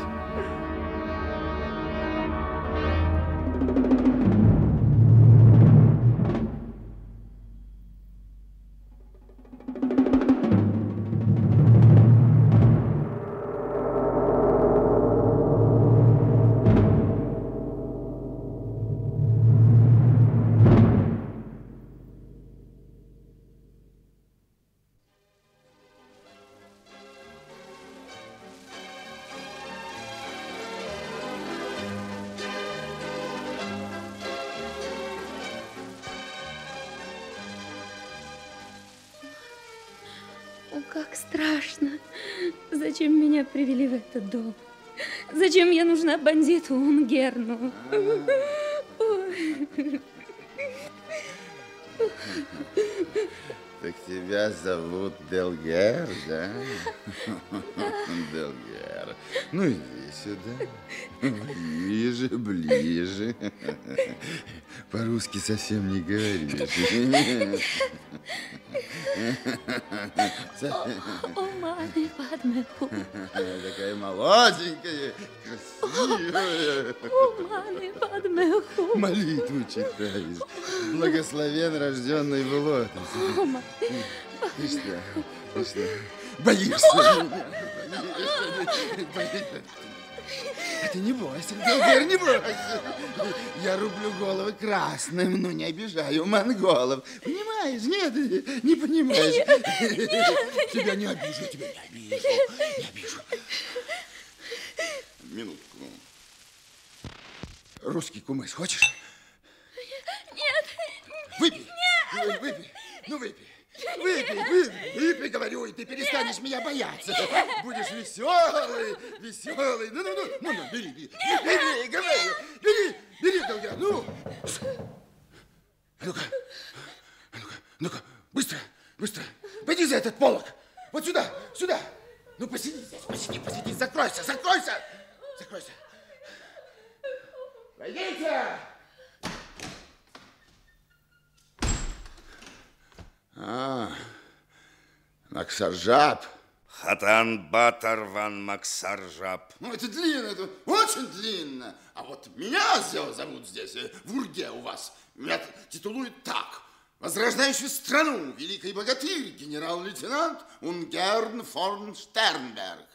Этот дом? Зачем я нужна бандиту Унгерну? Ой. Тебя зовут Делгер, да? Делгер. Ну, иди сюда. Ближе, ближе. По-русски совсем не говоришь. О, маны, падмеху. Такая молоденькая, красивая. О, маны, падмеху. Молитву читаешь. Благословен рожденный в лотосе. О, ма- Ты что? Ты что? Боишься меня? Боишься? Ты не бойся, Делгер, не бойся. Я рублю головы красным, но не обижаю монголов. Понимаешь? Нет, не понимаешь. Тебя не обижу, тебя не обижу. Не обижу. Минутку. Русский кумыс хочешь? Нет. Выпей. Выпей. Ну, выпей. Выпей, выпей, выпей, говорю, и ты перестанешь меня бояться. Будешь веселый, веселый. Ну, ну, ну, ну, ну, бери, бери, бери, говорю, бери, бери, Долгер, ну. А Ну-ка, а ну-ка, ну-ка, Максаржаб. Хатан Батар ван Максаржаб. Ну, это длинно, это очень длинно. А вот меня зовут здесь, э, в Урге у вас. Меня титулуют так. Возрождающий страну, великий богатырь, генерал-лейтенант Унгерн фон Штернберг.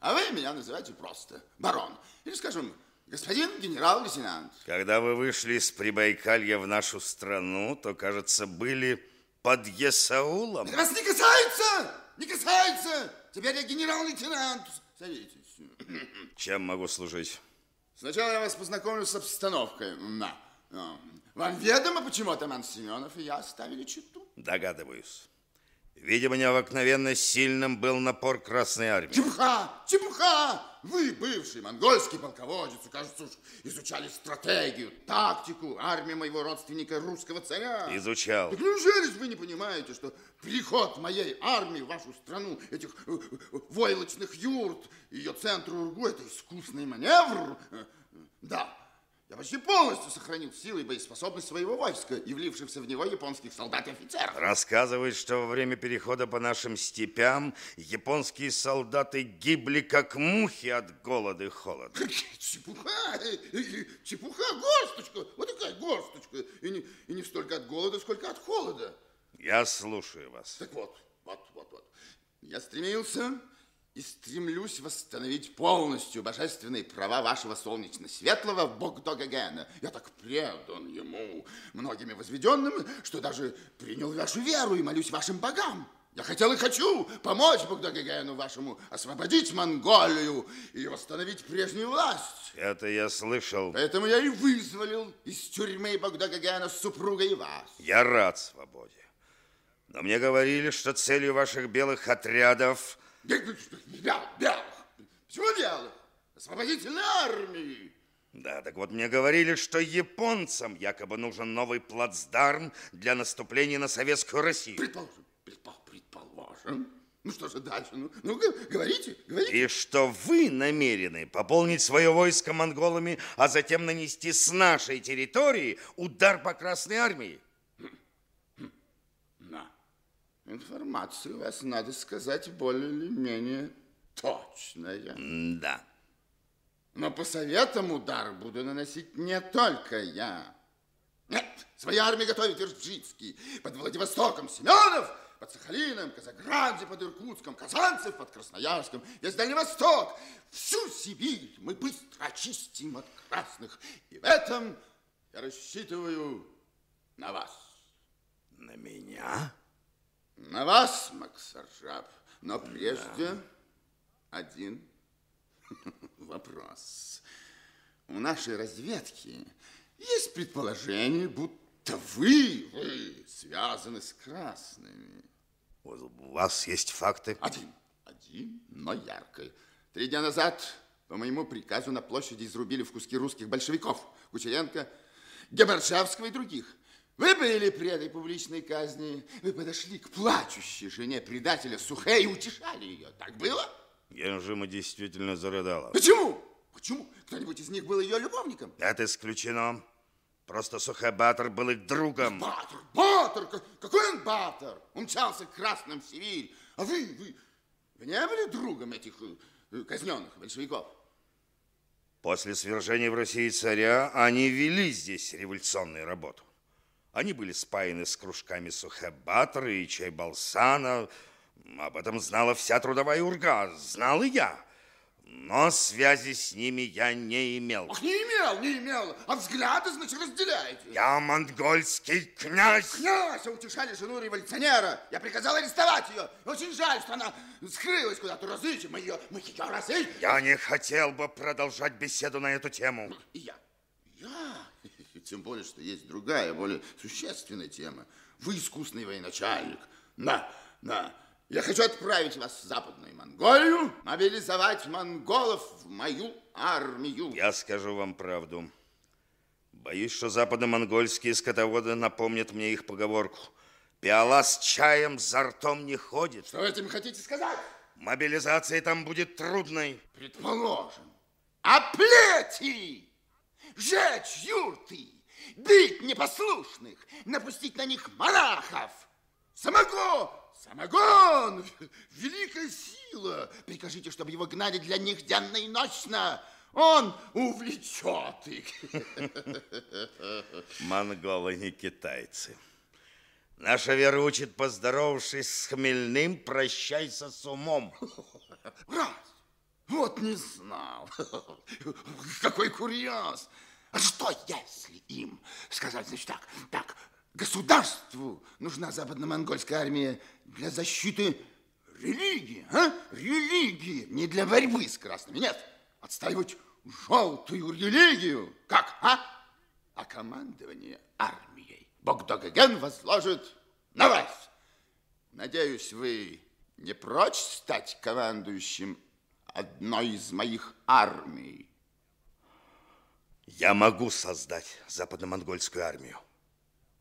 А вы меня называете просто барон. Или, скажем, господин генерал-лейтенант. Когда вы вышли из Прибайкалья в нашу страну, то, кажется, были под Есаулом. Это вас не касается! Не касается! Теперь я генерал-лейтенант. Садитесь. Чем могу служить? Сначала я вас познакомлю с обстановкой. На. Вам ведомо, почему атаман Семенов и я оставили читу? Догадываюсь. Видимо, необыкновенно сильным был напор Красной Армии. Чепуха! Чепуха! Вы, бывший монгольский полководец, кажется, уж изучали стратегию, тактику армии моего родственника русского царя. Изучал. Так неужели вы не понимаете, что приход моей армии в вашу страну, этих э, э, войлочных юрт, ее центр Ургу, это искусный маневр? Э, Да, я почти полностью сохранил силы и боеспособность своего войска, и влившихся в него японских солдат и офицеров. Рассказывают, что во время перехода по нашим степям японские солдаты гибли, как мухи от голода и холода. Чепуха, э, э, чепуха, горсточка, вот такая горсточка. И не, и не столько от голода, сколько от холода. Я слушаю вас. Так вот, вот, вот, вот. Я стремился и стремлюсь восстановить полностью божественные права вашего солнечно-светлого Богдогагена. Я так предан ему, многими возведенным, что даже принял вашу веру и молюсь вашим богам. Я хотел и хочу помочь Богдогагену вашему освободить Монголию и восстановить прежнюю власть. Это я слышал. Поэтому я и вызволил из тюрьмы Богдогагена с супругой вас. Я рад свободе. Но мне говорили, что целью ваших белых отрядов Белых, белых. Почему белых? Освободительной армии. Да, так вот мне говорили, что японцам якобы нужен новый плацдарм для наступления на советскую Россию. Предположим, предположим. Ну что же дальше? Ну, ну говорите, говорите. И что вы намерены пополнить свое войско монголами, а затем нанести с нашей территории удар по Красной Армии. На. Информация у вас, надо сказать, более или менее точная. Да. Но по советам удар буду наносить не только я. Нет, своя армия готовит Ирджицкий, под Владивостоком Семенов, под Сахалином, Казагранде, под Иркутском, Казанцев, под Красноярском, весь Дальний Восток, всю Сибирь мы быстро очистим от красных. И в этом я рассчитываю на вас. На меня? На вас, Максаржаб. Но прежде да. один [laughs] вопрос. У нашей разведки есть предположение, будто вы, вы связаны с красными. У вас есть факты? Один. Один, но яркий. Три дня назад по моему приказу на площади изрубили в куски русских большевиков. Кучеренко, Гебаршавского и других. Вы были при этой публичной казни, вы подошли к плачущей жене предателя Сухе и утешали ее. Так было? Генжима действительно зарыдала. Почему? Почему? Кто-нибудь из них был ее любовником? Это исключено. Просто Сухе Батор был их другом. Батор, Батор! Какой он Батор? Умчался к красным в Сибирь. А вы, вы, вы не были другом этих э, казненных большевиков? После свержения в России царя они вели здесь революционную работу. Они были спаяны с кружками Сухебатора и Чайбалсана. Об этом знала вся трудовая урга, знал и я. Но связи с ними я не имел. Ах, не имел, не имел. А взгляды, значит, разделяете. Я монгольский князь. Князь, а утешали жену революционера. Я приказал арестовать ее. Очень жаль, что она скрылась куда-то. Разыщем мы ее, мы ее разыщем. Я не хотел бы продолжать беседу на эту тему. И я, я... Тем более, что есть другая, более существенная тема. Вы искусный военачальник. На, на. Я хочу отправить вас в Западную Монголию, мобилизовать монголов в мою армию. Я скажу вам правду. Боюсь, что западно-монгольские скотоводы напомнят мне их поговорку. Пиала с чаем за ртом не ходит. Что вы этим хотите сказать? Мобилизация там будет трудной. Предположим. А плети! Жечь юрты! Бить непослушных! Напустить на них монахов! Самого Самогон! Великая сила! Прикажите, чтобы его гнали для них денно и ночно. Он увлечет их. [laughs] Монголы не китайцы. Наша вера учит, поздоровавшись с хмельным, прощайся с умом. [laughs] Раз! Вот не знал. [laughs] Какой курьез! А что, если им сказать, значит, так, так, государству нужна западно-монгольская армия для защиты религии, а? Религии, не для борьбы с красными, нет. Отстаивать желтую религию. Как, а? А командование армией Богдогаген возложит на вас. Надеюсь, вы не прочь стать командующим одной из моих армий? Я могу создать западно-монгольскую армию.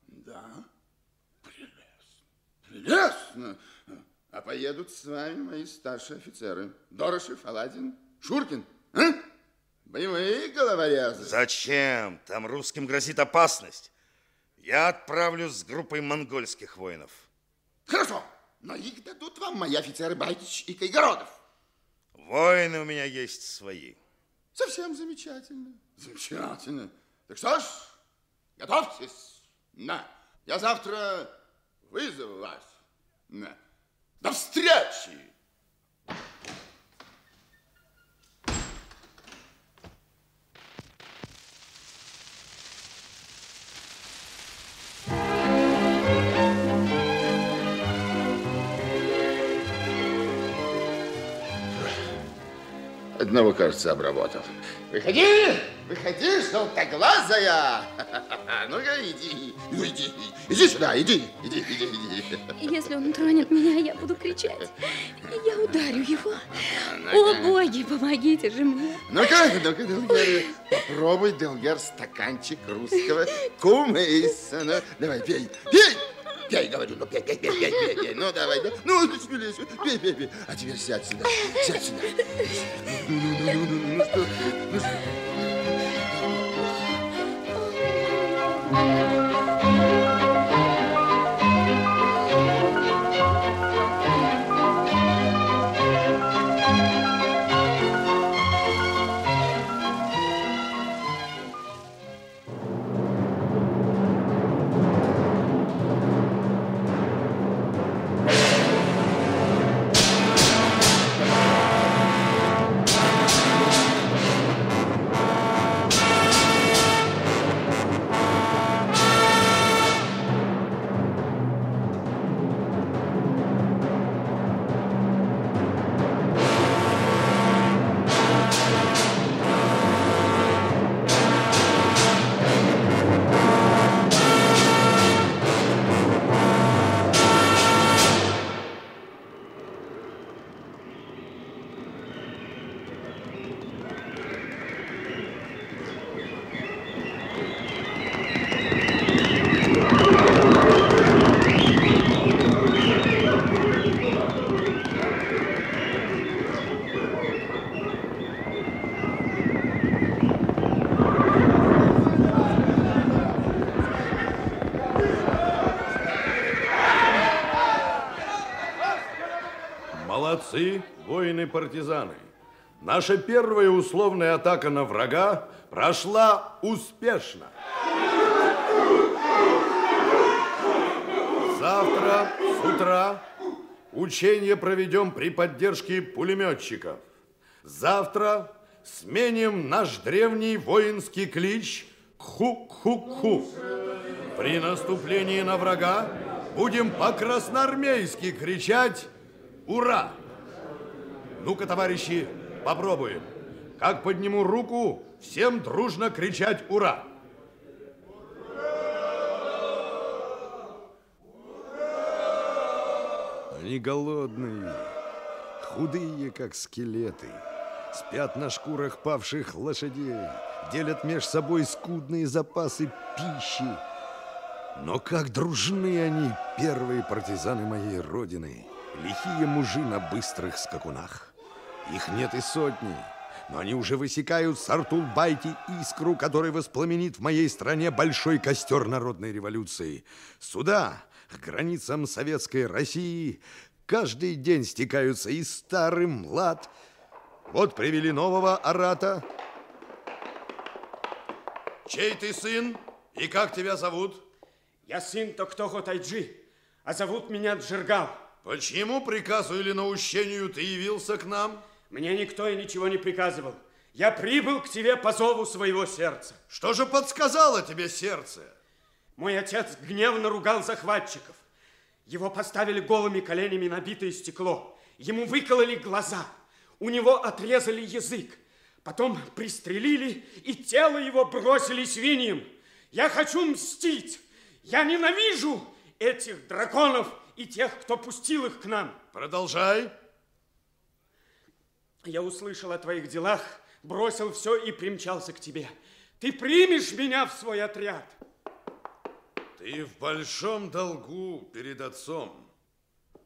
Да? Прелестно. Прелестно. А поедут с вами мои старшие офицеры. Дорошев, Аладин, Шуркин. А? Боевые головорезы. Зачем? Там русским грозит опасность. Я отправлюсь с группой монгольских воинов. Хорошо, но их дадут вам мои офицеры Байтич и Кайгородов. Воины у меня есть свои. Совсем замечательно. Замечательно. Так что ж, готовьтесь. На, я завтра вызову вас. На. До встречи! Одного, кажется, обработал. Выходи! Выходи, желтоглазая! [laughs] Ну-ка, иди, ну иди, иди сюда, иди, иди, иди, иди. Если он тронет меня, я буду кричать. Я ударю его. О, боги, помогите же мне. Ну-ка, ну-ка, Делгер, попробуй, Делгер, стаканчик русского кумыса. Ну, давай, пей, пей! Пей, говорю, ну пей, пей, пей, пей, пей, пей. Ну, давай, да. Ну, смелись, пей, пей, пей. А теперь сядь сюда, сядь сюда. Ну, ну, ну, ну, ну, ну, что? Ну, что? Воины-партизаны. Наша первая условная атака на врага прошла успешно. Завтра с утра учение проведем при поддержке пулеметчиков. Завтра сменим наш древний воинский клич «Кху-кху-кху». При наступлении на врага будем по-красноармейски кричать «Ура!». Ну-ка, товарищи, попробуем. Как подниму руку, всем дружно кричать «Ура!». Они голодные, худые, как скелеты, спят на шкурах павших лошадей, делят меж собой скудные запасы пищи. Но как дружны они, первые партизаны моей родины, лихие мужи на быстрых скакунах. Их нет и сотни. но они уже высекают с Артулбайки искру, которая воспламенит в моей стране большой костер народной революции. Сюда, к границам советской России, каждый день стекаются и старый, млад. Вот привели нового арата. Чей ты сын и как тебя зовут? Я сын Токтохо Тайджи, а зовут меня Джергал. Почему приказу или наущению ты явился к нам? Мне никто и ничего не приказывал. Я прибыл к тебе по зову своего сердца. Что же подсказало тебе сердце? Мой отец гневно ругал захватчиков. Его поставили голыми коленями на битое стекло. Ему выкололи глаза. У него отрезали язык. Потом пристрелили, и тело его бросили свиньям. Я хочу мстить. Я ненавижу этих драконов и тех, кто пустил их к нам. Продолжай. Я услышал о твоих делах, бросил все и примчался к тебе. Ты примешь меня в свой отряд. Ты в большом долгу перед отцом.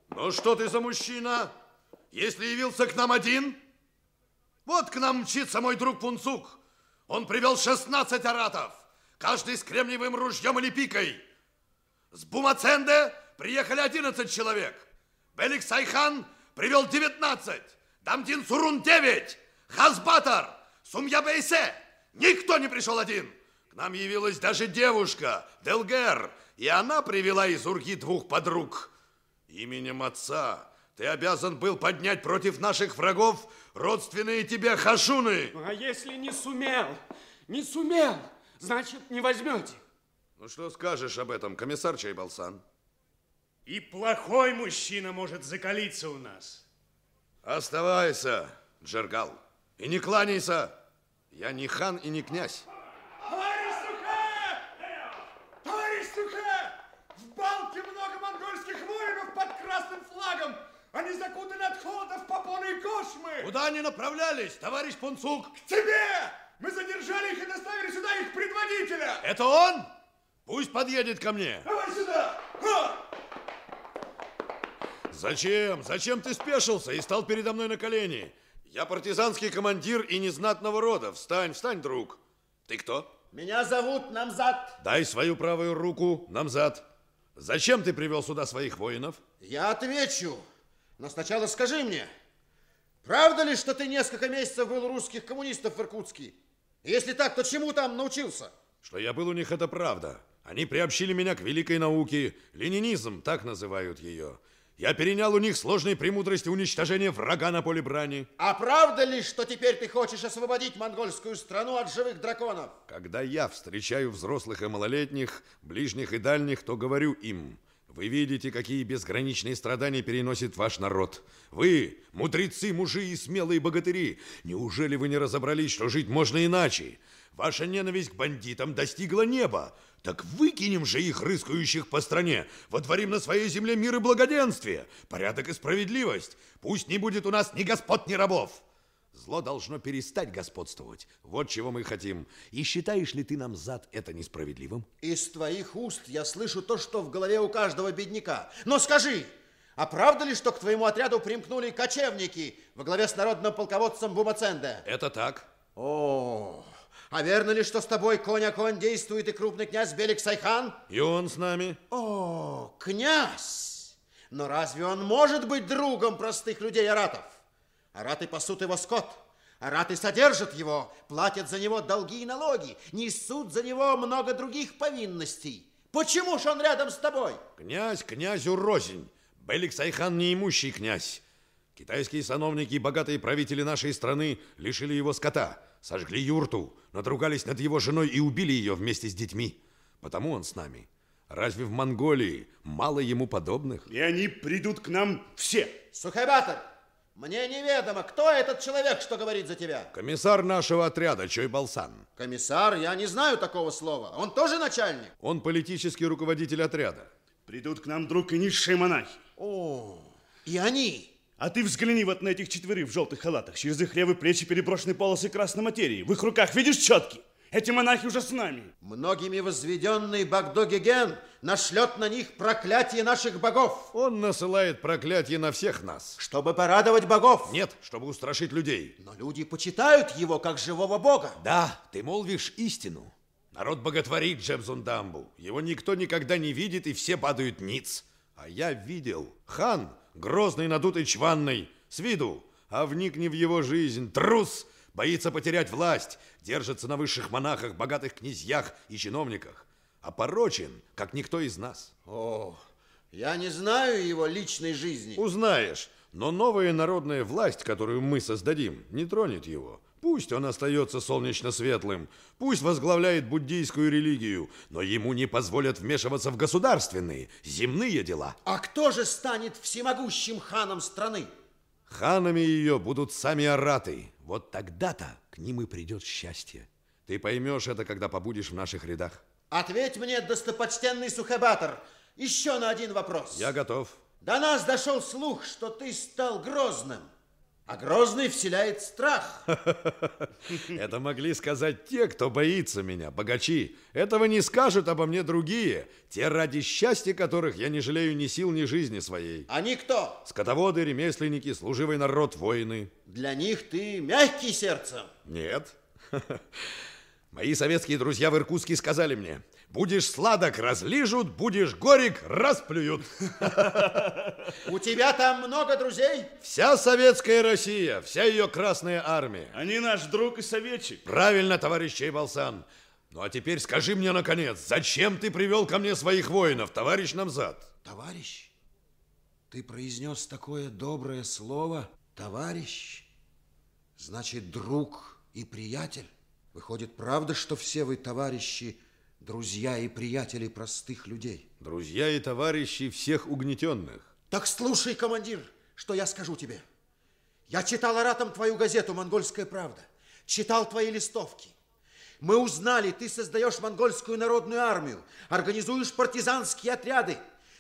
Но что ты за мужчина, если явился к нам один? Вот к нам мчится мой друг Пунцук. Он привел 16 аратов, каждый с кремниевым ружьем или пикой. С Бумаценде приехали 11 человек. Белик Сайхан привел 19. Дамдин Сурун 9. Хазбатар, Сумьябейсе. Никто не пришел один. К нам явилась даже девушка, Делгер, и она привела из Урги двух подруг. Именем отца ты обязан был поднять против наших врагов родственные тебе хашуны. А если не сумел, не сумел, значит, не возьмете. Ну, что скажешь об этом, комиссар Чайбалсан? И плохой мужчина может закалиться у нас. Оставайся, Джергал, и не кланяйся. Я не хан и не князь. Товарищ Сухе! Товарищ Сухе! В Балке много монгольских воинов под красным флагом. Они закутаны от холода в попоны и кошмы. Куда они направлялись, товарищ Пунцук? К тебе! Мы задержали их и доставили сюда их предводителя. Это он? Пусть подъедет ко мне. Давай сюда! Ха! Зачем? Зачем ты спешился и стал передо мной на колени? Я партизанский командир и незнатного рода. Встань, встань, друг. Ты кто? Меня зовут Намзат. Дай свою правую руку, Намзат. Зачем ты привел сюда своих воинов? Я отвечу. Но сначала скажи мне, правда ли, что ты несколько месяцев был у русских коммунистов в Иркутске? Если так, то чему там научился? Что я был у них, это правда. Они приобщили меня к великой науке. Ленинизм, так называют ее. Я перенял у них сложные премудрости уничтожения врага на поле брани. А правда ли, что теперь ты хочешь освободить монгольскую страну от живых драконов? Когда я встречаю взрослых и малолетних, ближних и дальних, то говорю им, вы видите, какие безграничные страдания переносит ваш народ. Вы, мудрецы, мужи и смелые богатыри, неужели вы не разобрались, что жить можно иначе? Ваша ненависть к бандитам достигла неба. Так выкинем же их, рыскающих по стране, водворим на своей земле мир и благоденствие, порядок и справедливость. Пусть не будет у нас ни господ, ни рабов. Зло должно перестать господствовать. Вот чего мы хотим. И считаешь ли ты, Намзад, это несправедливым? Из твоих уст я слышу то, что в голове у каждого бедняка. Но скажи, а правда ли, что к твоему отряду примкнули кочевники во главе с народным полководцем Бумаценде? Это так. О, а верно ли, что с тобой конь о конь действует и крупный князь Белик Сайхан? И он с нами. О, князь! Но разве он может быть другом простых людей-аратов? Араты пасут его скот, араты содержат его, платят за него долги и налоги, несут за него много других повинностей. Почему ж он рядом с тобой? Князь князю рознь. Белик Сайхан неимущий князь. Китайские сановники и богатые правители нашей страны лишили его скота, сожгли юрту, надругались над его женой и убили ее вместе с детьми. Потому он с нами. Разве в Монголии мало ему подобных? И они придут к нам все. Сухайбатор, мне неведомо, кто этот человек, что говорит за тебя. Комиссар нашего отряда Чойбалсан. Комиссар, я не знаю такого слова. Он тоже начальник? Он политический руководитель отряда. Придут к нам друг и низшие монахи. О, и они? А ты взгляни вот на этих четверых в желтых халатах. Через их левые плечи переброшены полосы красной материи. В их руках видишь четки? Эти монахи уже с нами. Многими возведенный Багдогеген нашлет на них проклятие наших богов. Он насылает проклятие на всех нас. Чтобы порадовать богов. Нет, чтобы устрашить людей. Но люди почитают его как живого бога. Да, ты молвишь истину. Народ боготворит Джебзундамбу. Его никто никогда не видит, и все падают ниц. А я видел. Хан, грозный надутый чванный, с виду, а вникни в его жизнь, трус, боится потерять власть, держится на высших монахах, богатых князьях и чиновниках, а порочен, как никто из нас. О, я не знаю его личной жизни. Узнаешь, но новая народная власть, которую мы создадим, не тронет его. Пусть он остается солнечно светлым, пусть возглавляет буддийскую религию, но ему не позволят вмешиваться в государственные, земные дела. А кто же станет всемогущим ханом страны? Ханами ее будут сами араты. Вот тогда-то к ним и придет счастье. Ты поймешь это, когда побудешь в наших рядах. Ответь мне, достопочтенный Сухебатор, еще на один вопрос. Я готов. До нас дошел слух, что ты стал грозным. А Грозный вселяет страх. [laughs] Это могли сказать те, кто боится меня, богачи. Этого не скажут обо мне другие, те, ради счастья которых я не жалею ни сил, ни жизни своей. Они кто? Скотоводы, ремесленники, служивый народ, воины. Для них ты мягкий сердцем. Нет. [laughs] Мои советские друзья в Иркутске сказали мне, будешь сладок, разлижут, будешь горек, расплюют. У тебя там много друзей? Вся советская Россия, вся ее Красная Армия. Они наш друг и советчик. Правильно, товарищ Чайбалсан. Ну а теперь скажи мне, наконец, зачем ты привел ко мне своих воинов, товарищ Намзад? Товарищ, ты произнес такое доброе слово, товарищ, значит, друг и приятель. Выходит, правда, что все вы товарищи, друзья и приятели простых людей? Друзья и товарищи всех угнетенных. Так слушай, командир, что я скажу тебе. Я читал оратом твою газету «Монгольская правда», читал твои листовки. Мы узнали, ты создаешь монгольскую народную армию, организуешь партизанские отряды.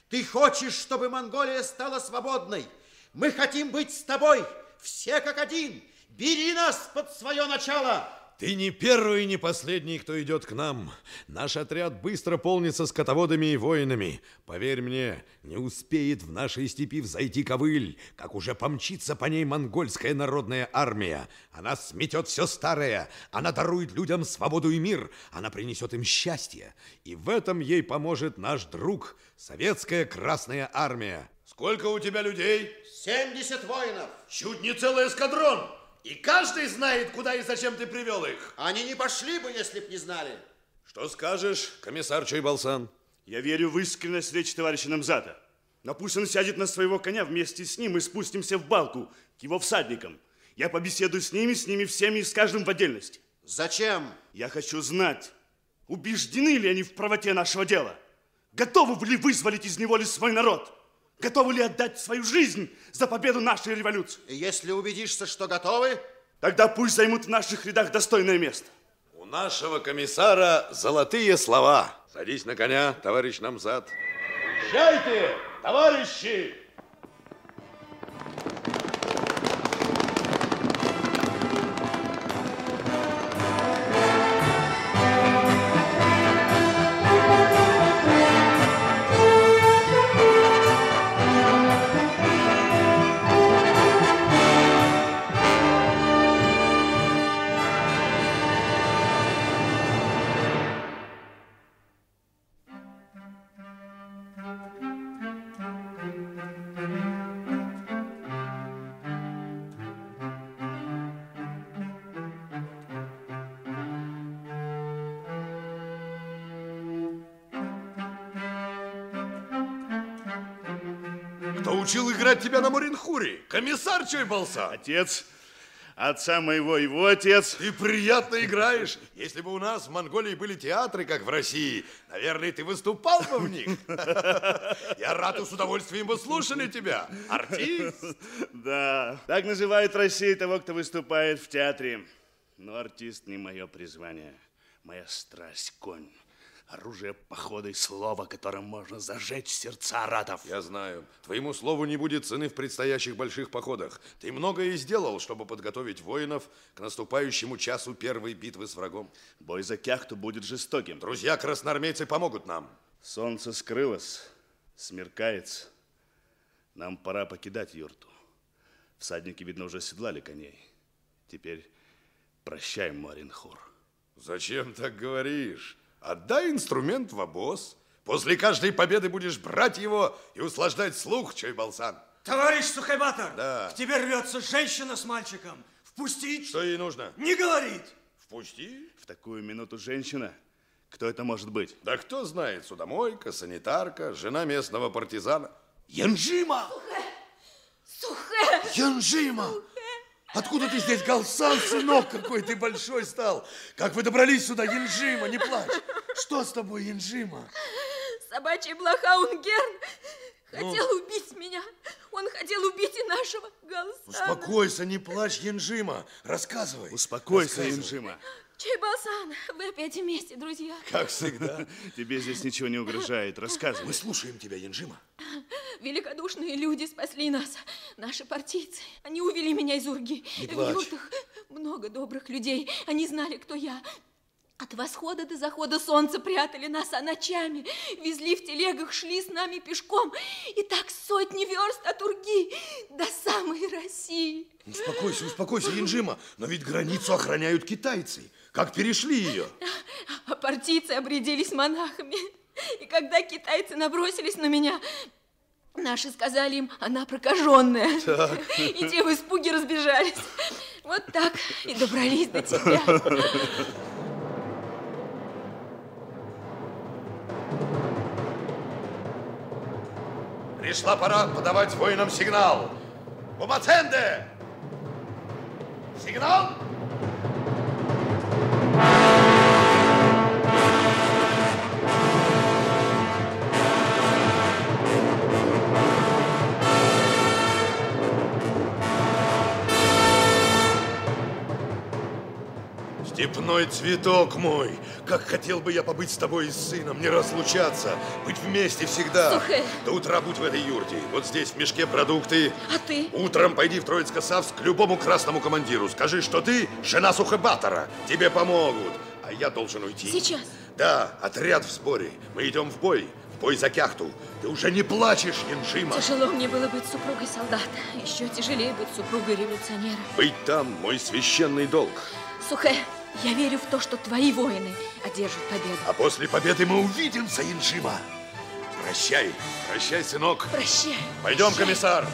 Ты хочешь, чтобы Монголия стала свободной. Мы хотим быть с тобой, все как один. Бери нас под свое начало. Ты не первый и не последний, кто идет к нам. Наш отряд быстро полнится скотоводами и воинами. Поверь мне, не успеет в нашей степи взойти ковыль, как уже помчится по ней монгольская народная армия. Она сметет все старое, она дарует людям свободу и мир, она принесет им счастье. И в этом ей поможет наш друг, советская Красная Армия. Сколько у тебя людей? 70 воинов. Чуть не целый эскадрон. И каждый знает, куда и зачем ты привел их. Они не пошли бы, если б не знали. Что скажешь, комиссар Чайбалсан? Я верю в искренность речи товарища Намзата. Но пусть он сядет на своего коня вместе с ним и спустимся в балку к его всадникам. Я побеседую с ними, с ними всеми и с каждым в отдельности. Зачем? Я хочу знать, убеждены ли они в правоте нашего дела. Готовы ли вызволить из неволи свой народ? Готовы ли отдать свою жизнь за победу нашей революции? И если убедишься, что готовы, тогда пусть займут в наших рядах достойное место. У нашего комиссара золотые слова. Садись на коня, товарищ Намзад. Езжайте, товарищи! Тебя на Муринхуре? Комиссар Чайбалсан? Отец, отца моего, его отец. Ты приятно играешь. Если бы у нас в Монголии были театры, как в России, наверное, ты выступал бы в них. Я рад и с удовольствием бы слушали тебя. Артист. Да, так называют в России того, кто выступает в театре. Но артист не мое призвание. Моя страсть – конь. Оружие похода и слово, которым можно зажечь сердца аратов. Я знаю. Твоему слову не будет цены в предстоящих больших походах. Ты многое сделал, чтобы подготовить воинов к наступающему часу первой битвы с врагом. Бой за Кяхту будет жестоким. Друзья красноармейцы помогут нам. Солнце скрылось, смеркается. Нам пора покидать юрту. Всадники, видно, уже седлали коней. Теперь прощай, Маринхур. Зачем так говоришь? Отдай инструмент в обоз. После каждой победы будешь брать его и услаждать слух, Чойбалсан. Товарищ Сухайбатор, Да. к тебе рвется женщина с мальчиком. Впустить? Что ей нужно? Не говорить. Впусти. В такую минуту женщина? Кто это может быть? Да кто знает, судомойка, санитарка, жена местного партизана. Янжима! Сухэ! Янжима! Откуда ты здесь, Галсан, сынок какой ты большой стал? Как вы добрались сюда, Янжима, не плачь. Что с тобой, Янжима? Собачий блоха Унгерн Ну? хотел убить меня. Он хотел убить и нашего Галстана. Успокойся, не плачь, Янжима. Рассказывай. Успокойся, Рассказывай. Инжима. Чайбасан, вы опять вместе, друзья. Как всегда. Тебе здесь ничего не угрожает. Рассказывай. Мы слушаем тебя, Янжима. Великодушные люди спасли нас. Наши партийцы. Они увели меня из Урги. Не В плачь. юртах много добрых людей. Они знали, кто я. От восхода до захода солнца прятали нас, а ночами везли в телегах, шли с нами пешком. И так сотни верст от Урги до самой России. Успокойся, успокойся, Янжима. Но ведь границу охраняют китайцы. Как перешли ее? А партийцы обрядились монахами. И когда китайцы набросились на меня, наши сказали им, она прокаженная. Так. И те в испуге разбежались. Вот так и добрались до тебя. Пришла пора подавать воинам сигнал. Бумаценде! Сигнал! Степной цветок мой, как хотел бы я побыть с тобой и с сыном, не разлучаться, быть вместе всегда. Сухэ. До утра будь в этой юрте. Вот здесь в мешке продукты. А ты? Утром пойди в Троицко-Савск к любому красному командиру. Скажи, что ты жена Сухобатора. Тебе помогут. А я должен уйти. Сейчас. Да, отряд в сборе. Мы идем в бой. В бой за Кяхту. Ты уже не плачешь, Янжима. Тяжело мне было быть супругой солдата. Еще тяжелее быть супругой революционера. Быть там мой священный долг. Сухэ, я верю в то, что твои воины одержат победу. А после победы мы увидимся, Янжима. Прощай, прощай, сынок. Прощай. Пойдем, Прощай. комиссар.